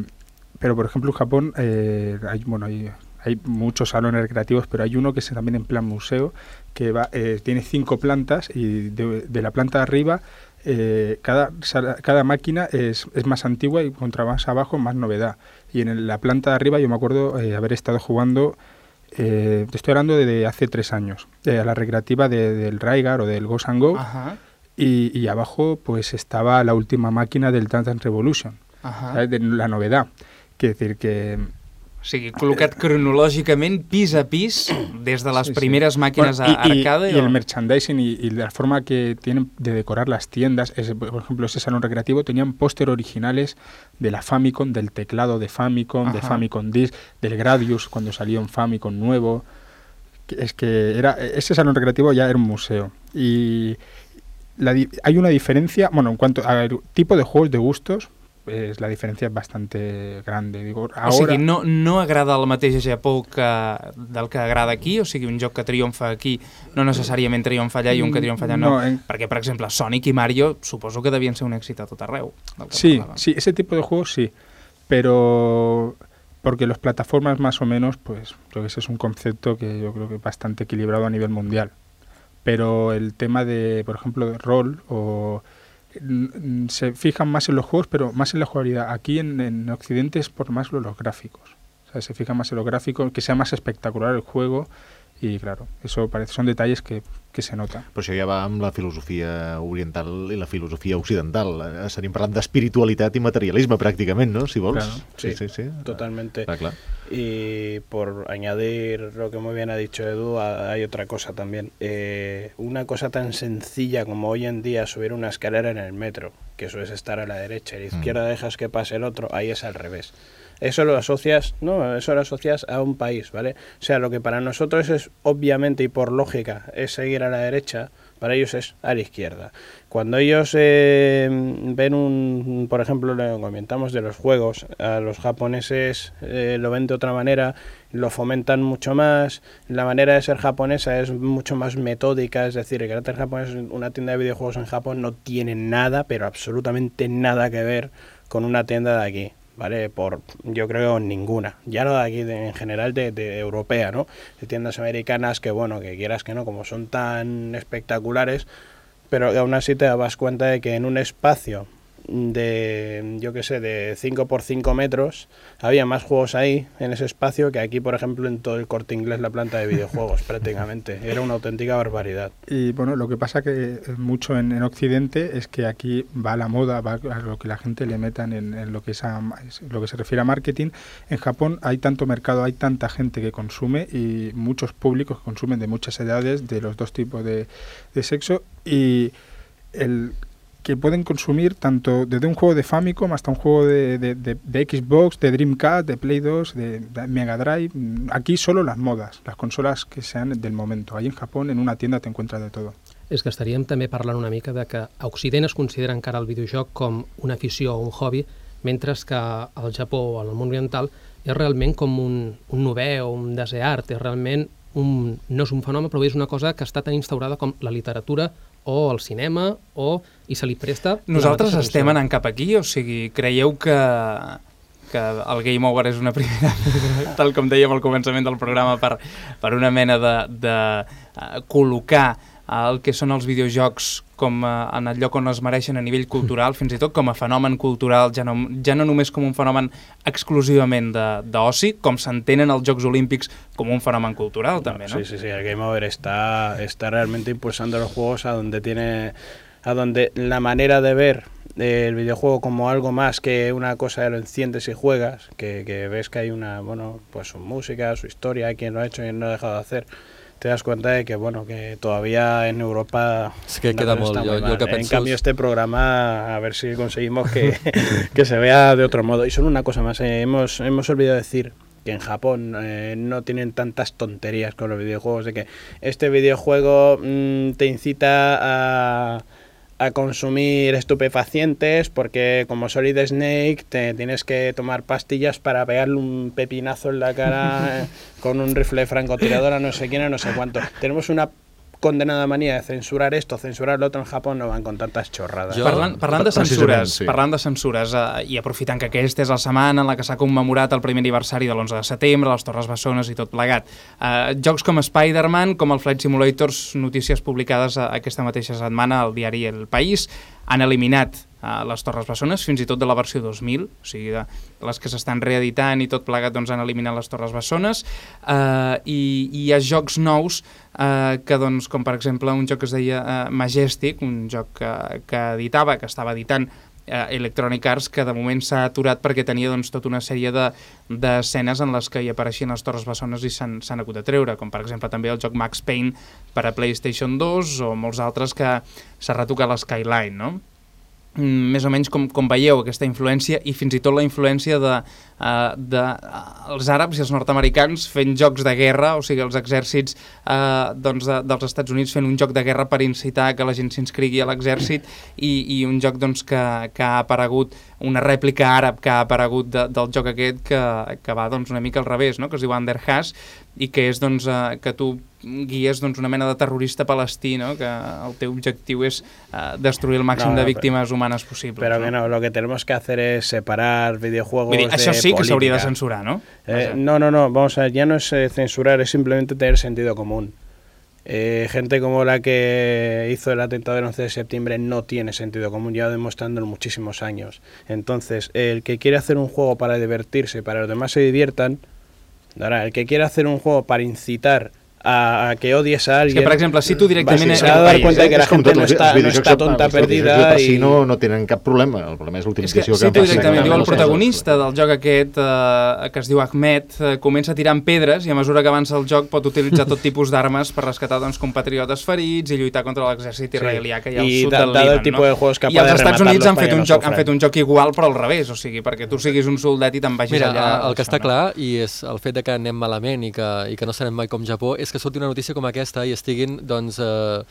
pero, por ejemplo, en Japón eh, hay, bueno, hay, hay muchos salones recreativos, pero hay uno que es también en plan museo, que va, eh, tiene cinco plantas y de, de la planta de arriba eh, cada, cada máquina es, es, más antigua y contra más abajo más novedad. Y en la planta de arriba yo me acuerdo eh, haber estado jugando, eh, te estoy hablando de, de hace tres años, a la recreativa de, del Raigar o del Go and Go. Y, y, abajo pues estaba la última máquina del Dance Revolution, de la novedad. Quiere decir que O sigui, col·locat cronològicament, pis a pis, des de les sí, primeres sí. màquines bueno, y, arcade. Y, y el merchandising y, y, la forma que tienen de decorar las tiendas, es, por ejemplo, ese salón recreativo, tenían póster originales de la Famicom, del teclado de Famicom, Ajá. de Famicom Disc, del Gradius cuando salió un Famicom nuevo. Es que era ese salón recreativo ya era un museo. Y la, hay una diferencia, bueno, en cuanto al tipo de juegos de gustos, és, la diferència és bastant grande. Digo, ahora... O sigui, no, no agrada el mateix a Japó que, del que agrada aquí? O sigui, un joc que triomfa aquí no necessàriament triomfa allà i un que triomfa allà no? no en... Perquè, per exemple, Sonic i Mario suposo que devien ser un èxit a tot arreu. Sí, sí, ese tipo de juegos sí, pero porque las plataformas más o menos, pues creo que ese es un concepto que yo creo que es bastante equilibrado a nivel mundial. Pero el tema de, por ejemplo, de rol o se fijan más en los juegos, pero más en la jugabilidad. Aquí en, en Occidente es por más los gráficos. O sea, se fijan más en los gráficos, que sea más espectacular el juego y claro, eso parece son detalles que que se nota. Però això ja va amb la filosofia oriental i la filosofia occidental. Eh, Estaríem parlant d'espiritualitat i materialisme, pràcticament, no?, si vols. Claro. Sí, sí, sí. Totalmente. Ah, clar. Y por añadir lo que muy bien ha dicho Edu, a- hay otra cosa también. Eh, una cosa tan sencilla como hoy en día subir una escalera en el metro, que eso es estar a la derecha y a la izquierda dejas que pase el otro, ahí es al revés. Eso lo asocias, no, eso lo asocias a un país, ¿vale? O sea, lo que para nosotros es obviamente y por lógica es seguir a la derecha, para ellos es a la izquierda. Cuando ellos eh, ven un, por ejemplo, lo comentamos de los juegos, a los japoneses eh, lo ven de otra manera, lo fomentan mucho más, la manera de ser japonesa es mucho más metódica, es decir, el carácter japonés, una tienda de videojuegos en Japón no tiene nada, pero absolutamente nada que ver con una tienda de aquí. ¿Vale? Por, yo creo ninguna. Ya no de aquí, de- en general de, de europea, ¿no? De tiendas americanas que, bueno, que quieras que no, como son tan espectaculares, pero aún así te das cuenta de que en un espacio de, yo qué sé, de 5 por 5 metros, había más juegos ahí en ese espacio que aquí, por ejemplo, en todo el corte inglés, la planta de videojuegos, prácticamente. Era una auténtica barbaridad. Y bueno, lo que pasa que eh, mucho en, en Occidente es que aquí va la moda, va a lo que la gente le metan en, en lo que es a- lo que se refiere a marketing. En Japón hay tanto mercado, hay tanta gente que consume y muchos públicos que consumen de muchas edades, de los dos tipos de, de sexo y el que pueden consumir tanto desde un juego de Famicom hasta un juego de, de- de- de Xbox, de Dreamcast, de Play 2, de, de Mega Drive. Mm, Aquí solo las modas, las consolas que sean del momento. Ahí en Japón, en una tienda te encuentras de todo. És que estaríem també parlant una mica de que a Occident es considera encara el videojoc com una afició o un hobby, mentre que al Japó o al món oriental és realment com un, un novel o un desè art, és realment un, no és un fenomen, però és una cosa que està tan instaurada com la literatura o el cinema, o, i se li presta... Nosaltres mateixa estem anant cap aquí, o sigui, creieu que, que el Game Over és una primera tal com dèiem al començament del programa, per, per una mena de, de uh, col·locar el que són els videojocs com uh, en el lloc on es mereixen a nivell cultural, fins i tot com a fenomen cultural, ja no, ja no només com un fenomen exclusivament d'oci, com s'entenen els Jocs Olímpics com un fenomen cultural, també, no? Sí, sí, sí, el Game Over está, está realmente impulsando los juegos a donde tiene a donde la manera de ver el videojuego como algo más que una cosa de lo enciendes y juegas, que, que ves que hay una, bueno, pues su música, su historia, hay quien lo ha hecho y quien no ha dejado de hacer, te das cuenta de que, bueno, que todavía en Europa Es que que. En cambio, este programa, a ver si conseguimos que, que se vea de otro modo. Y solo una cosa más, eh, hemos, hemos olvidado decir que en Japón eh, no tienen tantas tonterías con los videojuegos, de que este videojuego mm, te incita a, a consumir estupefacientes porque como Solid Snake te tienes que tomar pastillas para pegarle un pepinazo en la cara con un rifle de francotiradora, no sé quién o no sé cuánto. Tenemos una condenada manía de censurar esto, censurar lo otro en Japón, no van con tantas chorradas. Parlant, parlant de censures, sí. parlant de censures eh, i aprofitant que aquesta és la setmana en la que s'ha commemorat el primer aniversari de l'11 de setembre, les Torres Bessones i tot plegat. Eh, jocs com Spider-Man, com el Flight Simulators, notícies publicades eh, aquesta mateixa setmana al diari El País, han eliminat eh, les Torres Bessones, fins i tot de la versió 2000, o sigui, de les que s'estan reeditant i tot plegat doncs, han eliminat les Torres Bessones, eh, i, i hi ha jocs nous eh, que, doncs, com per exemple un joc que es deia eh, Majestic, un joc que, que editava, que estava editant eh, Electronic Arts, que de moment s'ha aturat perquè tenia doncs, tota una sèrie de d'escenes en les que hi apareixien les Torres Bessones i s'han hagut de treure, com per exemple també el joc Max Payne per a PlayStation 2 o molts altres que s'ha retocat l'Skyline, no? Mm, més o menys com, com veieu aquesta influència i fins i tot la influència de, uh, de uh, els àrabs i els nord-americans fent jocs de guerra, o sigui, els exèrcits uh, doncs de, dels Estats Units fent un joc de guerra per incitar que la gent s'inscrigui a l'exèrcit i, i un joc doncs, que, que ha aparegut, una rèplica àrab que ha aparegut de, del joc aquest que, que va doncs, una mica al revés, no? que es diu Underhash i que és doncs, uh, que tu guies doncs, una mena de terrorista palestí, no? que el teu objectiu és uh, destruir el màxim No, de no, víctimes humanes possibles. Pero que no, lo que tenemos que hacer es separar videojuegos dir, de sí que s'hauria de política. censurar, no? Eh, no, no, no, vamos a ver, ya no es eh, censurar, es simplemente tener sentido común. Eh, gente como la que hizo el atentado del 11 de septiembre no tiene sentido común, ya demostrando en muchísimos años. Entonces, el que quiere hacer un juego para divertirse, para que los demás se diviertan, ahora, el que quiere hacer un juego para incitar a, a que odies a alguien. que, per exemple, si tu directament se ha de dar cuenta que la gente no está, no de- tonta perdida per si no, no tenen cap problema. El problema és És que l'utilització si tu directament diu el protagonista del joc aquest, eh, que es diu Ahmed, eh, comença tirant pedres i a mesura que avança el joc pot utilitzar tot tipus d'armes per rescatar doncs, compatriotes ferits i lluitar contra l'exèrcit israelià que hi ha al I sud del Líban. tipo no? de I els de Estats rematar Units los han fet, un joc, han fet un joc igual però al revés, o sigui, perquè tu siguis un soldat i te'n vagis Mira, allà... el que està clar, i és el fet de que anem malament i que, i que no serem mai com Japó, és que surti una notícia com aquesta i estiguin doncs, eh,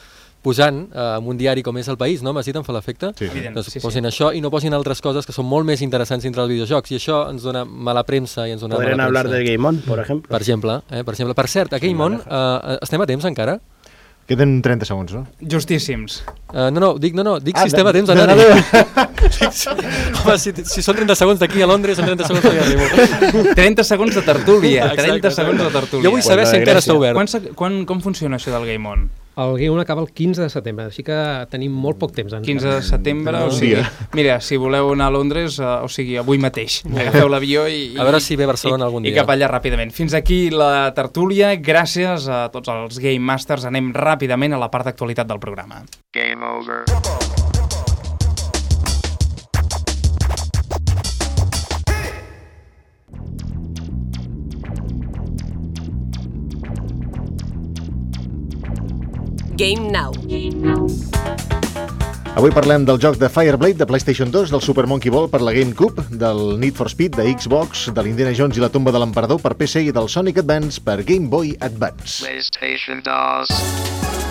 posant eh, en un diari com és El País, no? M'has dit, em fa l'efecte? Sí, Evident, Doncs sí, sí. posin això i no posin altres coses que són molt més interessants dintre dels videojocs i això ens dona mala premsa i ens dona Podrían mala hablar premsa. del Game On, por ejemplo. Per exemple, eh? per exemple. Per cert, a Game On, eh, estem a temps encara? Queden 30 segons, no? Justíssims. Uh, no, no, dic, no, no, dic Ah, si estem a de- temps, de- anar de- Home, si, si són 30 segons d'aquí a Londres, són 30 segons que hi arribo. 30 segons de tertúlia, Exacte, 30 exacte. segons de tertúlia. Jo vull saber Bueno, si encara està obert. Quan, quan, com funciona això del Game On? El Game On acaba el 15 de setembre, així que tenim molt poc temps. encara. 15 de setembre, o sigui, mira, si voleu anar a Londres, uh, o sigui, avui mateix, agafeu l'avió i, i... A veure si ve a Barcelona i, algun I dia. cap allà ràpidament. Fins aquí la tertúlia, gràcies a tots els Game Masters, anem ràpidament a la part d'actualitat del programa. Game over. Game Now. Avui parlem del joc de Fireblade de PlayStation 2, del Super Monkey Ball per la GameCube, del Need for Speed de Xbox, de l'Indiana Jones i la tomba de l'emperador per PC i del Sonic Advance per Game Boy Advance. PlayStation 2.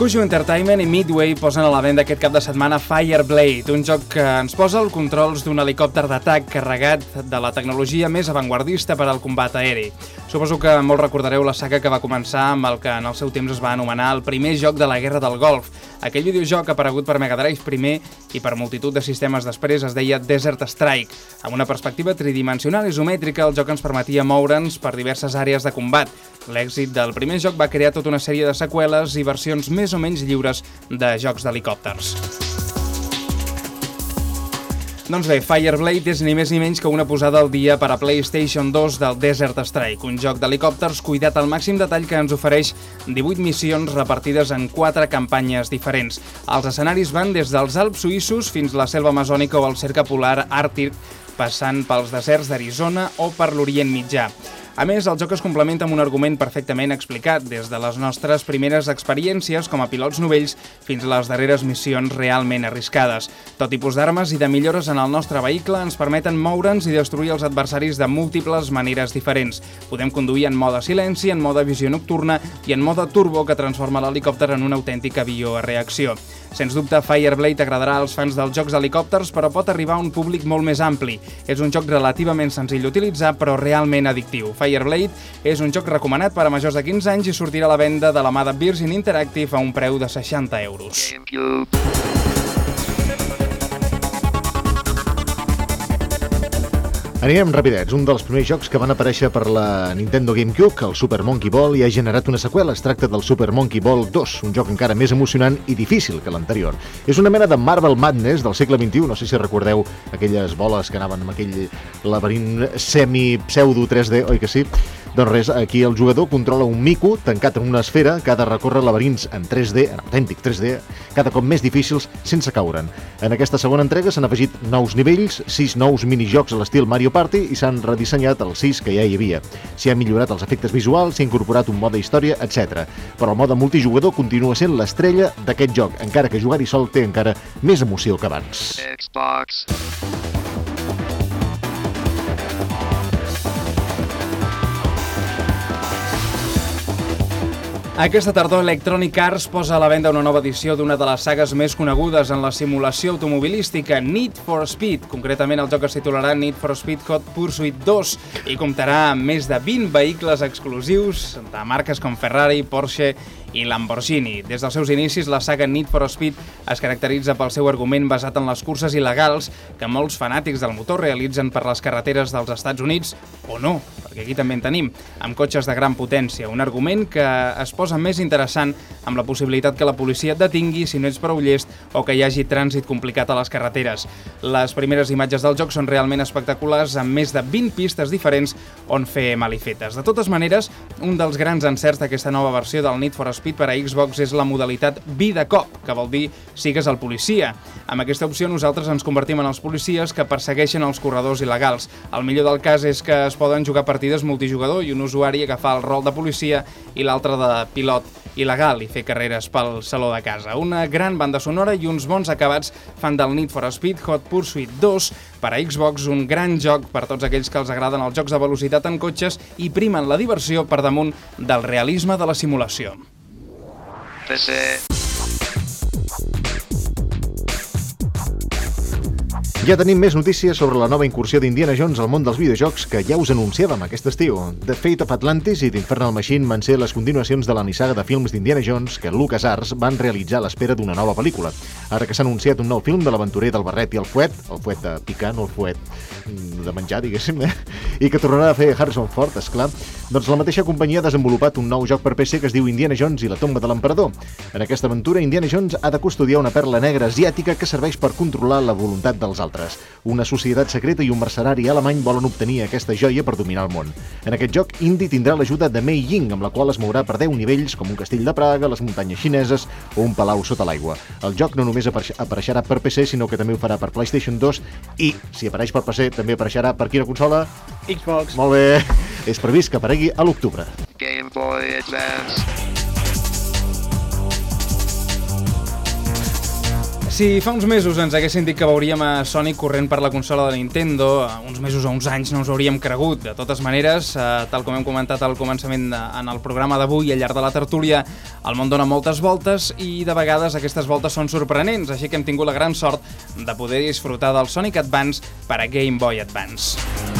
Cujo Entertainment i Midway posen a la venda aquest cap de setmana Fireblade, un joc que ens posa els controls d'un helicòpter d'atac carregat de la tecnologia més avantguardista per al combat aeri. Suposo que molt recordareu la saga que va començar amb el que en el seu temps es va anomenar el primer joc de la Guerra del Golf. Aquell videojoc aparegut per Mega Drive primer i per multitud de sistemes després es deia Desert Strike. Amb una perspectiva tridimensional isomètrica, el joc ens permetia moure'ns per diverses àrees de combat L'èxit del primer joc va crear tota una sèrie de seqüeles i versions més o menys lliures de jocs d'helicòpters. Doncs bé, Fireblade és ni més ni menys que una posada al dia per a PlayStation 2 del Desert Strike, un joc d'helicòpters cuidat al màxim detall que ens ofereix 18 missions repartides en 4 campanyes diferents. Els escenaris van des dels Alps suïssos fins la selva amazònica o el cercle polar àrtic, passant pels deserts d'Arizona o per l'Orient Mitjà. A més, el joc es complementa amb un argument perfectament explicat, des de les nostres primeres experiències com a pilots novells fins a les darreres missions realment arriscades. Tot tipus d'armes i de millores en el nostre vehicle ens permeten moure'ns i destruir els adversaris de múltiples maneres diferents. Podem conduir en mode silenci, en mode visió nocturna i en mode turbo que transforma l'helicòpter en un autèntic avió a reacció. Sens dubte, Fireblade agradarà als fans dels jocs d'helicòpters, però pot arribar a un públic molt més ampli. És un joc relativament senzill d'utilitzar, però realment addictiu. Fireblade és un joc recomanat per a majors de 15 anys i sortirà a la venda de la mà de Virgin Interactive a un preu de 60 euros. GameCube. Anirem rapidets. Un dels primers jocs que van aparèixer per la Nintendo GameCube, el Super Monkey Ball, i ha generat una seqüela. Es tracta del Super Monkey Ball 2, un joc encara més emocionant i difícil que l'anterior. És una mena de Marvel Madness del segle XXI. No sé si recordeu aquelles boles que anaven amb aquell laberint semi-pseudo 3D, oi que sí? Doncs res, aquí el jugador controla un mico tancat en una esfera que ha de recórrer laberints en 3D, en autèntic 3D, cada cop més difícils sense caure'n. En aquesta segona entrega s'han afegit nous nivells, sis nous minijocs a l'estil Mario Party i s'han redissenyat els sis que ja hi havia. S'hi han millorat els efectes visuals, s'ha incorporat un mode història, etc. Però el mode multijugador continua sent l'estrella d'aquest joc, encara que jugar-hi sol té encara més emoció que abans. Xbox. Aquesta tardor Electronic Arts posa a la venda una nova edició d'una de les sagues més conegudes en la simulació automobilística, Need for Speed. Concretament, el joc es titularà Need for Speed Hot Pursuit 2 i comptarà amb més de 20 vehicles exclusius de marques com Ferrari, Porsche i Lamborghini. Des dels seus inicis, la saga Need for Speed es caracteritza pel seu argument basat en les curses il·legals que molts fanàtics del motor realitzen per les carreteres dels Estats Units o no, perquè aquí també en tenim, amb cotxes de gran potència, un argument que es posa més interessant amb la possibilitat que la policia et detingui si no ets prou llest o que hi hagi trànsit complicat a les carreteres. Les primeres imatges del joc són realment espectaculars, amb més de 20 pistes diferents on fer malifetes. De totes maneres, un dels grans encerts d'aquesta nova versió del Need for Speed per a Xbox és la modalitat vida cop, que vol dir sigues el policia. Amb aquesta opció nosaltres ens convertim en els policies que persegueixen els corredors il·legals. El millor del cas és que es poden jugar partides multijugador i un usuari agafar el rol de policia i l'altre de pilot il·legal i fer carreres pel saló de casa. Una gran banda sonora i uns bons acabats fan del Need for Speed Hot Pursuit 2 per a Xbox un gran joc per tots aquells que els agraden els jocs de velocitat en cotxes i primen la diversió per damunt del realisme de la simulació. PC, Ja tenim més notícies sobre la nova incursió d'Indiana Jones al món dels videojocs que ja us anunciàvem aquest estiu. The Fate of Atlantis i d'Infernal Machine van ser les continuacions de la nissaga de films d'Indiana Jones que LucasArts van realitzar a l'espera d'una nova pel·lícula. Ara que s'ha anunciat un nou film de l'aventurer del barret i el fuet, el fuet de picar, no el fuet mm, de menjar, diguéssim, eh? i que tornarà a fer Harrison Ford, és clar. Doncs la mateixa companyia ha desenvolupat un nou joc per PC que es diu Indiana Jones i la tomba de l'emperador. En aquesta aventura, Indiana Jones ha de custodiar una perla negra asiàtica que serveix per controlar la voluntat dels altres. Una societat secreta i un mercenari alemany volen obtenir aquesta joia per dominar el món. En aquest joc, Indy tindrà l'ajuda de Mei Ying, amb la qual es mourà per 10 nivells com un castell de Praga, les muntanyes xineses o un palau sota l'aigua. El joc no només apareix- apareixerà per PC, sinó que també ho farà per PlayStation 2 i, si apareix per PC, també apareixerà per quina consola? Xbox. Molt bé. És previst que aparegui a l'octubre. Game Boy Advance, Si fa uns mesos ens haguessin dit que veuríem a Sonic corrent per la consola de Nintendo, uns mesos o uns anys no us hauríem cregut. De totes maneres, eh, tal com hem comentat al començament de, en el programa d'avui al llarg de la tertúlia, el món dona moltes voltes i de vegades aquestes voltes són sorprenents, així que hem tingut la gran sort de poder disfrutar del Sonic Advance per a Game Boy Advance.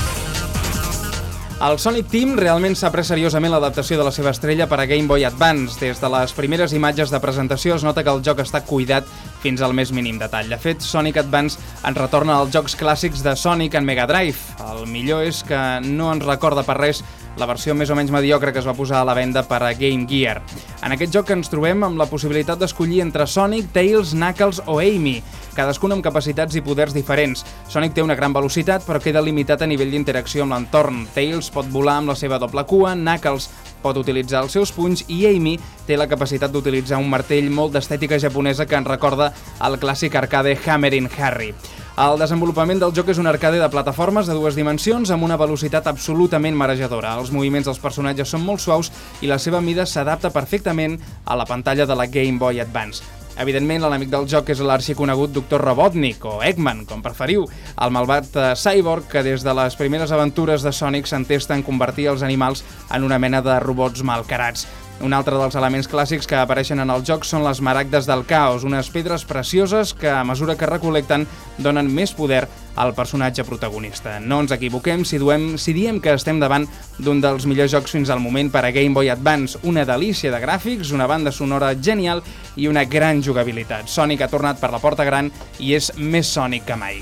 El Sonic Team realment s'ha pres seriosament l'adaptació de la seva estrella per a Game Boy Advance. Des de les primeres imatges de presentació es nota que el joc està cuidat fins al més mínim detall. De fet, Sonic Advance ens retorna als jocs clàssics de Sonic en Mega Drive. El millor és que no ens recorda per res la versió més o menys mediocre que es va posar a la venda per a Game Gear. En aquest joc ens trobem amb la possibilitat d'escollir entre Sonic, Tails, Knuckles o Amy, cadascun amb capacitats i poders diferents. Sonic té una gran velocitat, però queda limitat a nivell d'interacció amb l'entorn. Tails pot volar amb la seva doble cua, Knuckles pot utilitzar els seus punys i Amy té la capacitat d'utilitzar un martell molt d'estètica japonesa que ens recorda el clàssic arcade Hammerin' Harry. El desenvolupament del joc és un arcade de plataformes de dues dimensions amb una velocitat absolutament marejadora. Els moviments dels personatges són molt suaus i la seva mida s'adapta perfectament a la pantalla de la Game Boy Advance. Evidentment, l'enemic del joc és l'arxiconegut Dr. Robotnik, o Eggman, com preferiu, el malvat eh, cyborg que des de les primeres aventures de Sonic s'entesta en convertir els animals en una mena de robots malcarats. Un altre dels elements clàssics que apareixen en el joc són les maragdes del caos, unes pedres precioses que, a mesura que recolecten, donen més poder al personatge protagonista. No ens equivoquem si, duem, si diem que estem davant d'un dels millors jocs fins al moment per a Game Boy Advance, una delícia de gràfics, una banda sonora genial i una gran jugabilitat. Sonic ha tornat per la porta gran i és més Sonic que mai.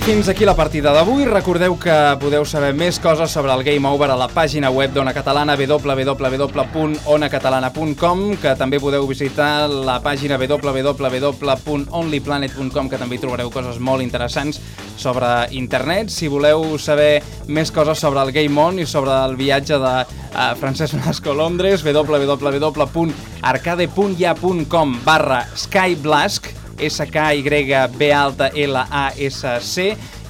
Fins aquí la partida d'avui. Recordeu que podeu saber més coses sobre el Game Over a la pàgina web d'Ona Catalana www.onacatalana.com que també podeu visitar la pàgina www.onlyplanet.com que també trobareu coses molt interessants sobre internet. Si voleu saber més coses sobre el Game On i sobre el viatge de uh, Francesc Blasco a Londres www.arcade.ja.com barra skyblask S-K-Y-B-L-A-S-C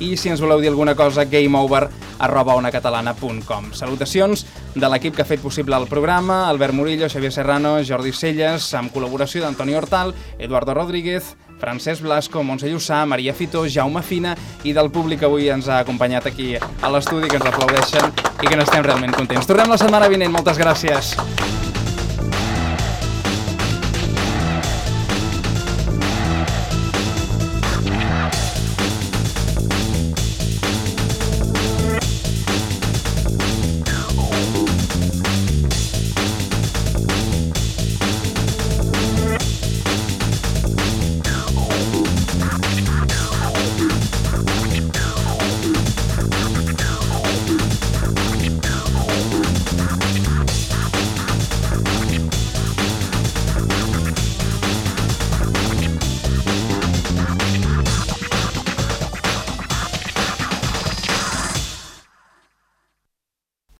i si ens voleu dir alguna cosa, gameover arroba onacatalana.com. Salutacions de l'equip que ha fet possible el programa, Albert Murillo, Xavier Serrano, Jordi Celles, amb col·laboració d'Antoni Hortal, Eduardo Rodríguez, Francesc Blasco, Montse Llussà, Maria Fitó, Jaume Fina i del públic que avui ens ha acompanyat aquí a l'estudi, que ens aplaudeixen i que n'estem realment contents. Tornem la setmana vinent, moltes gràcies.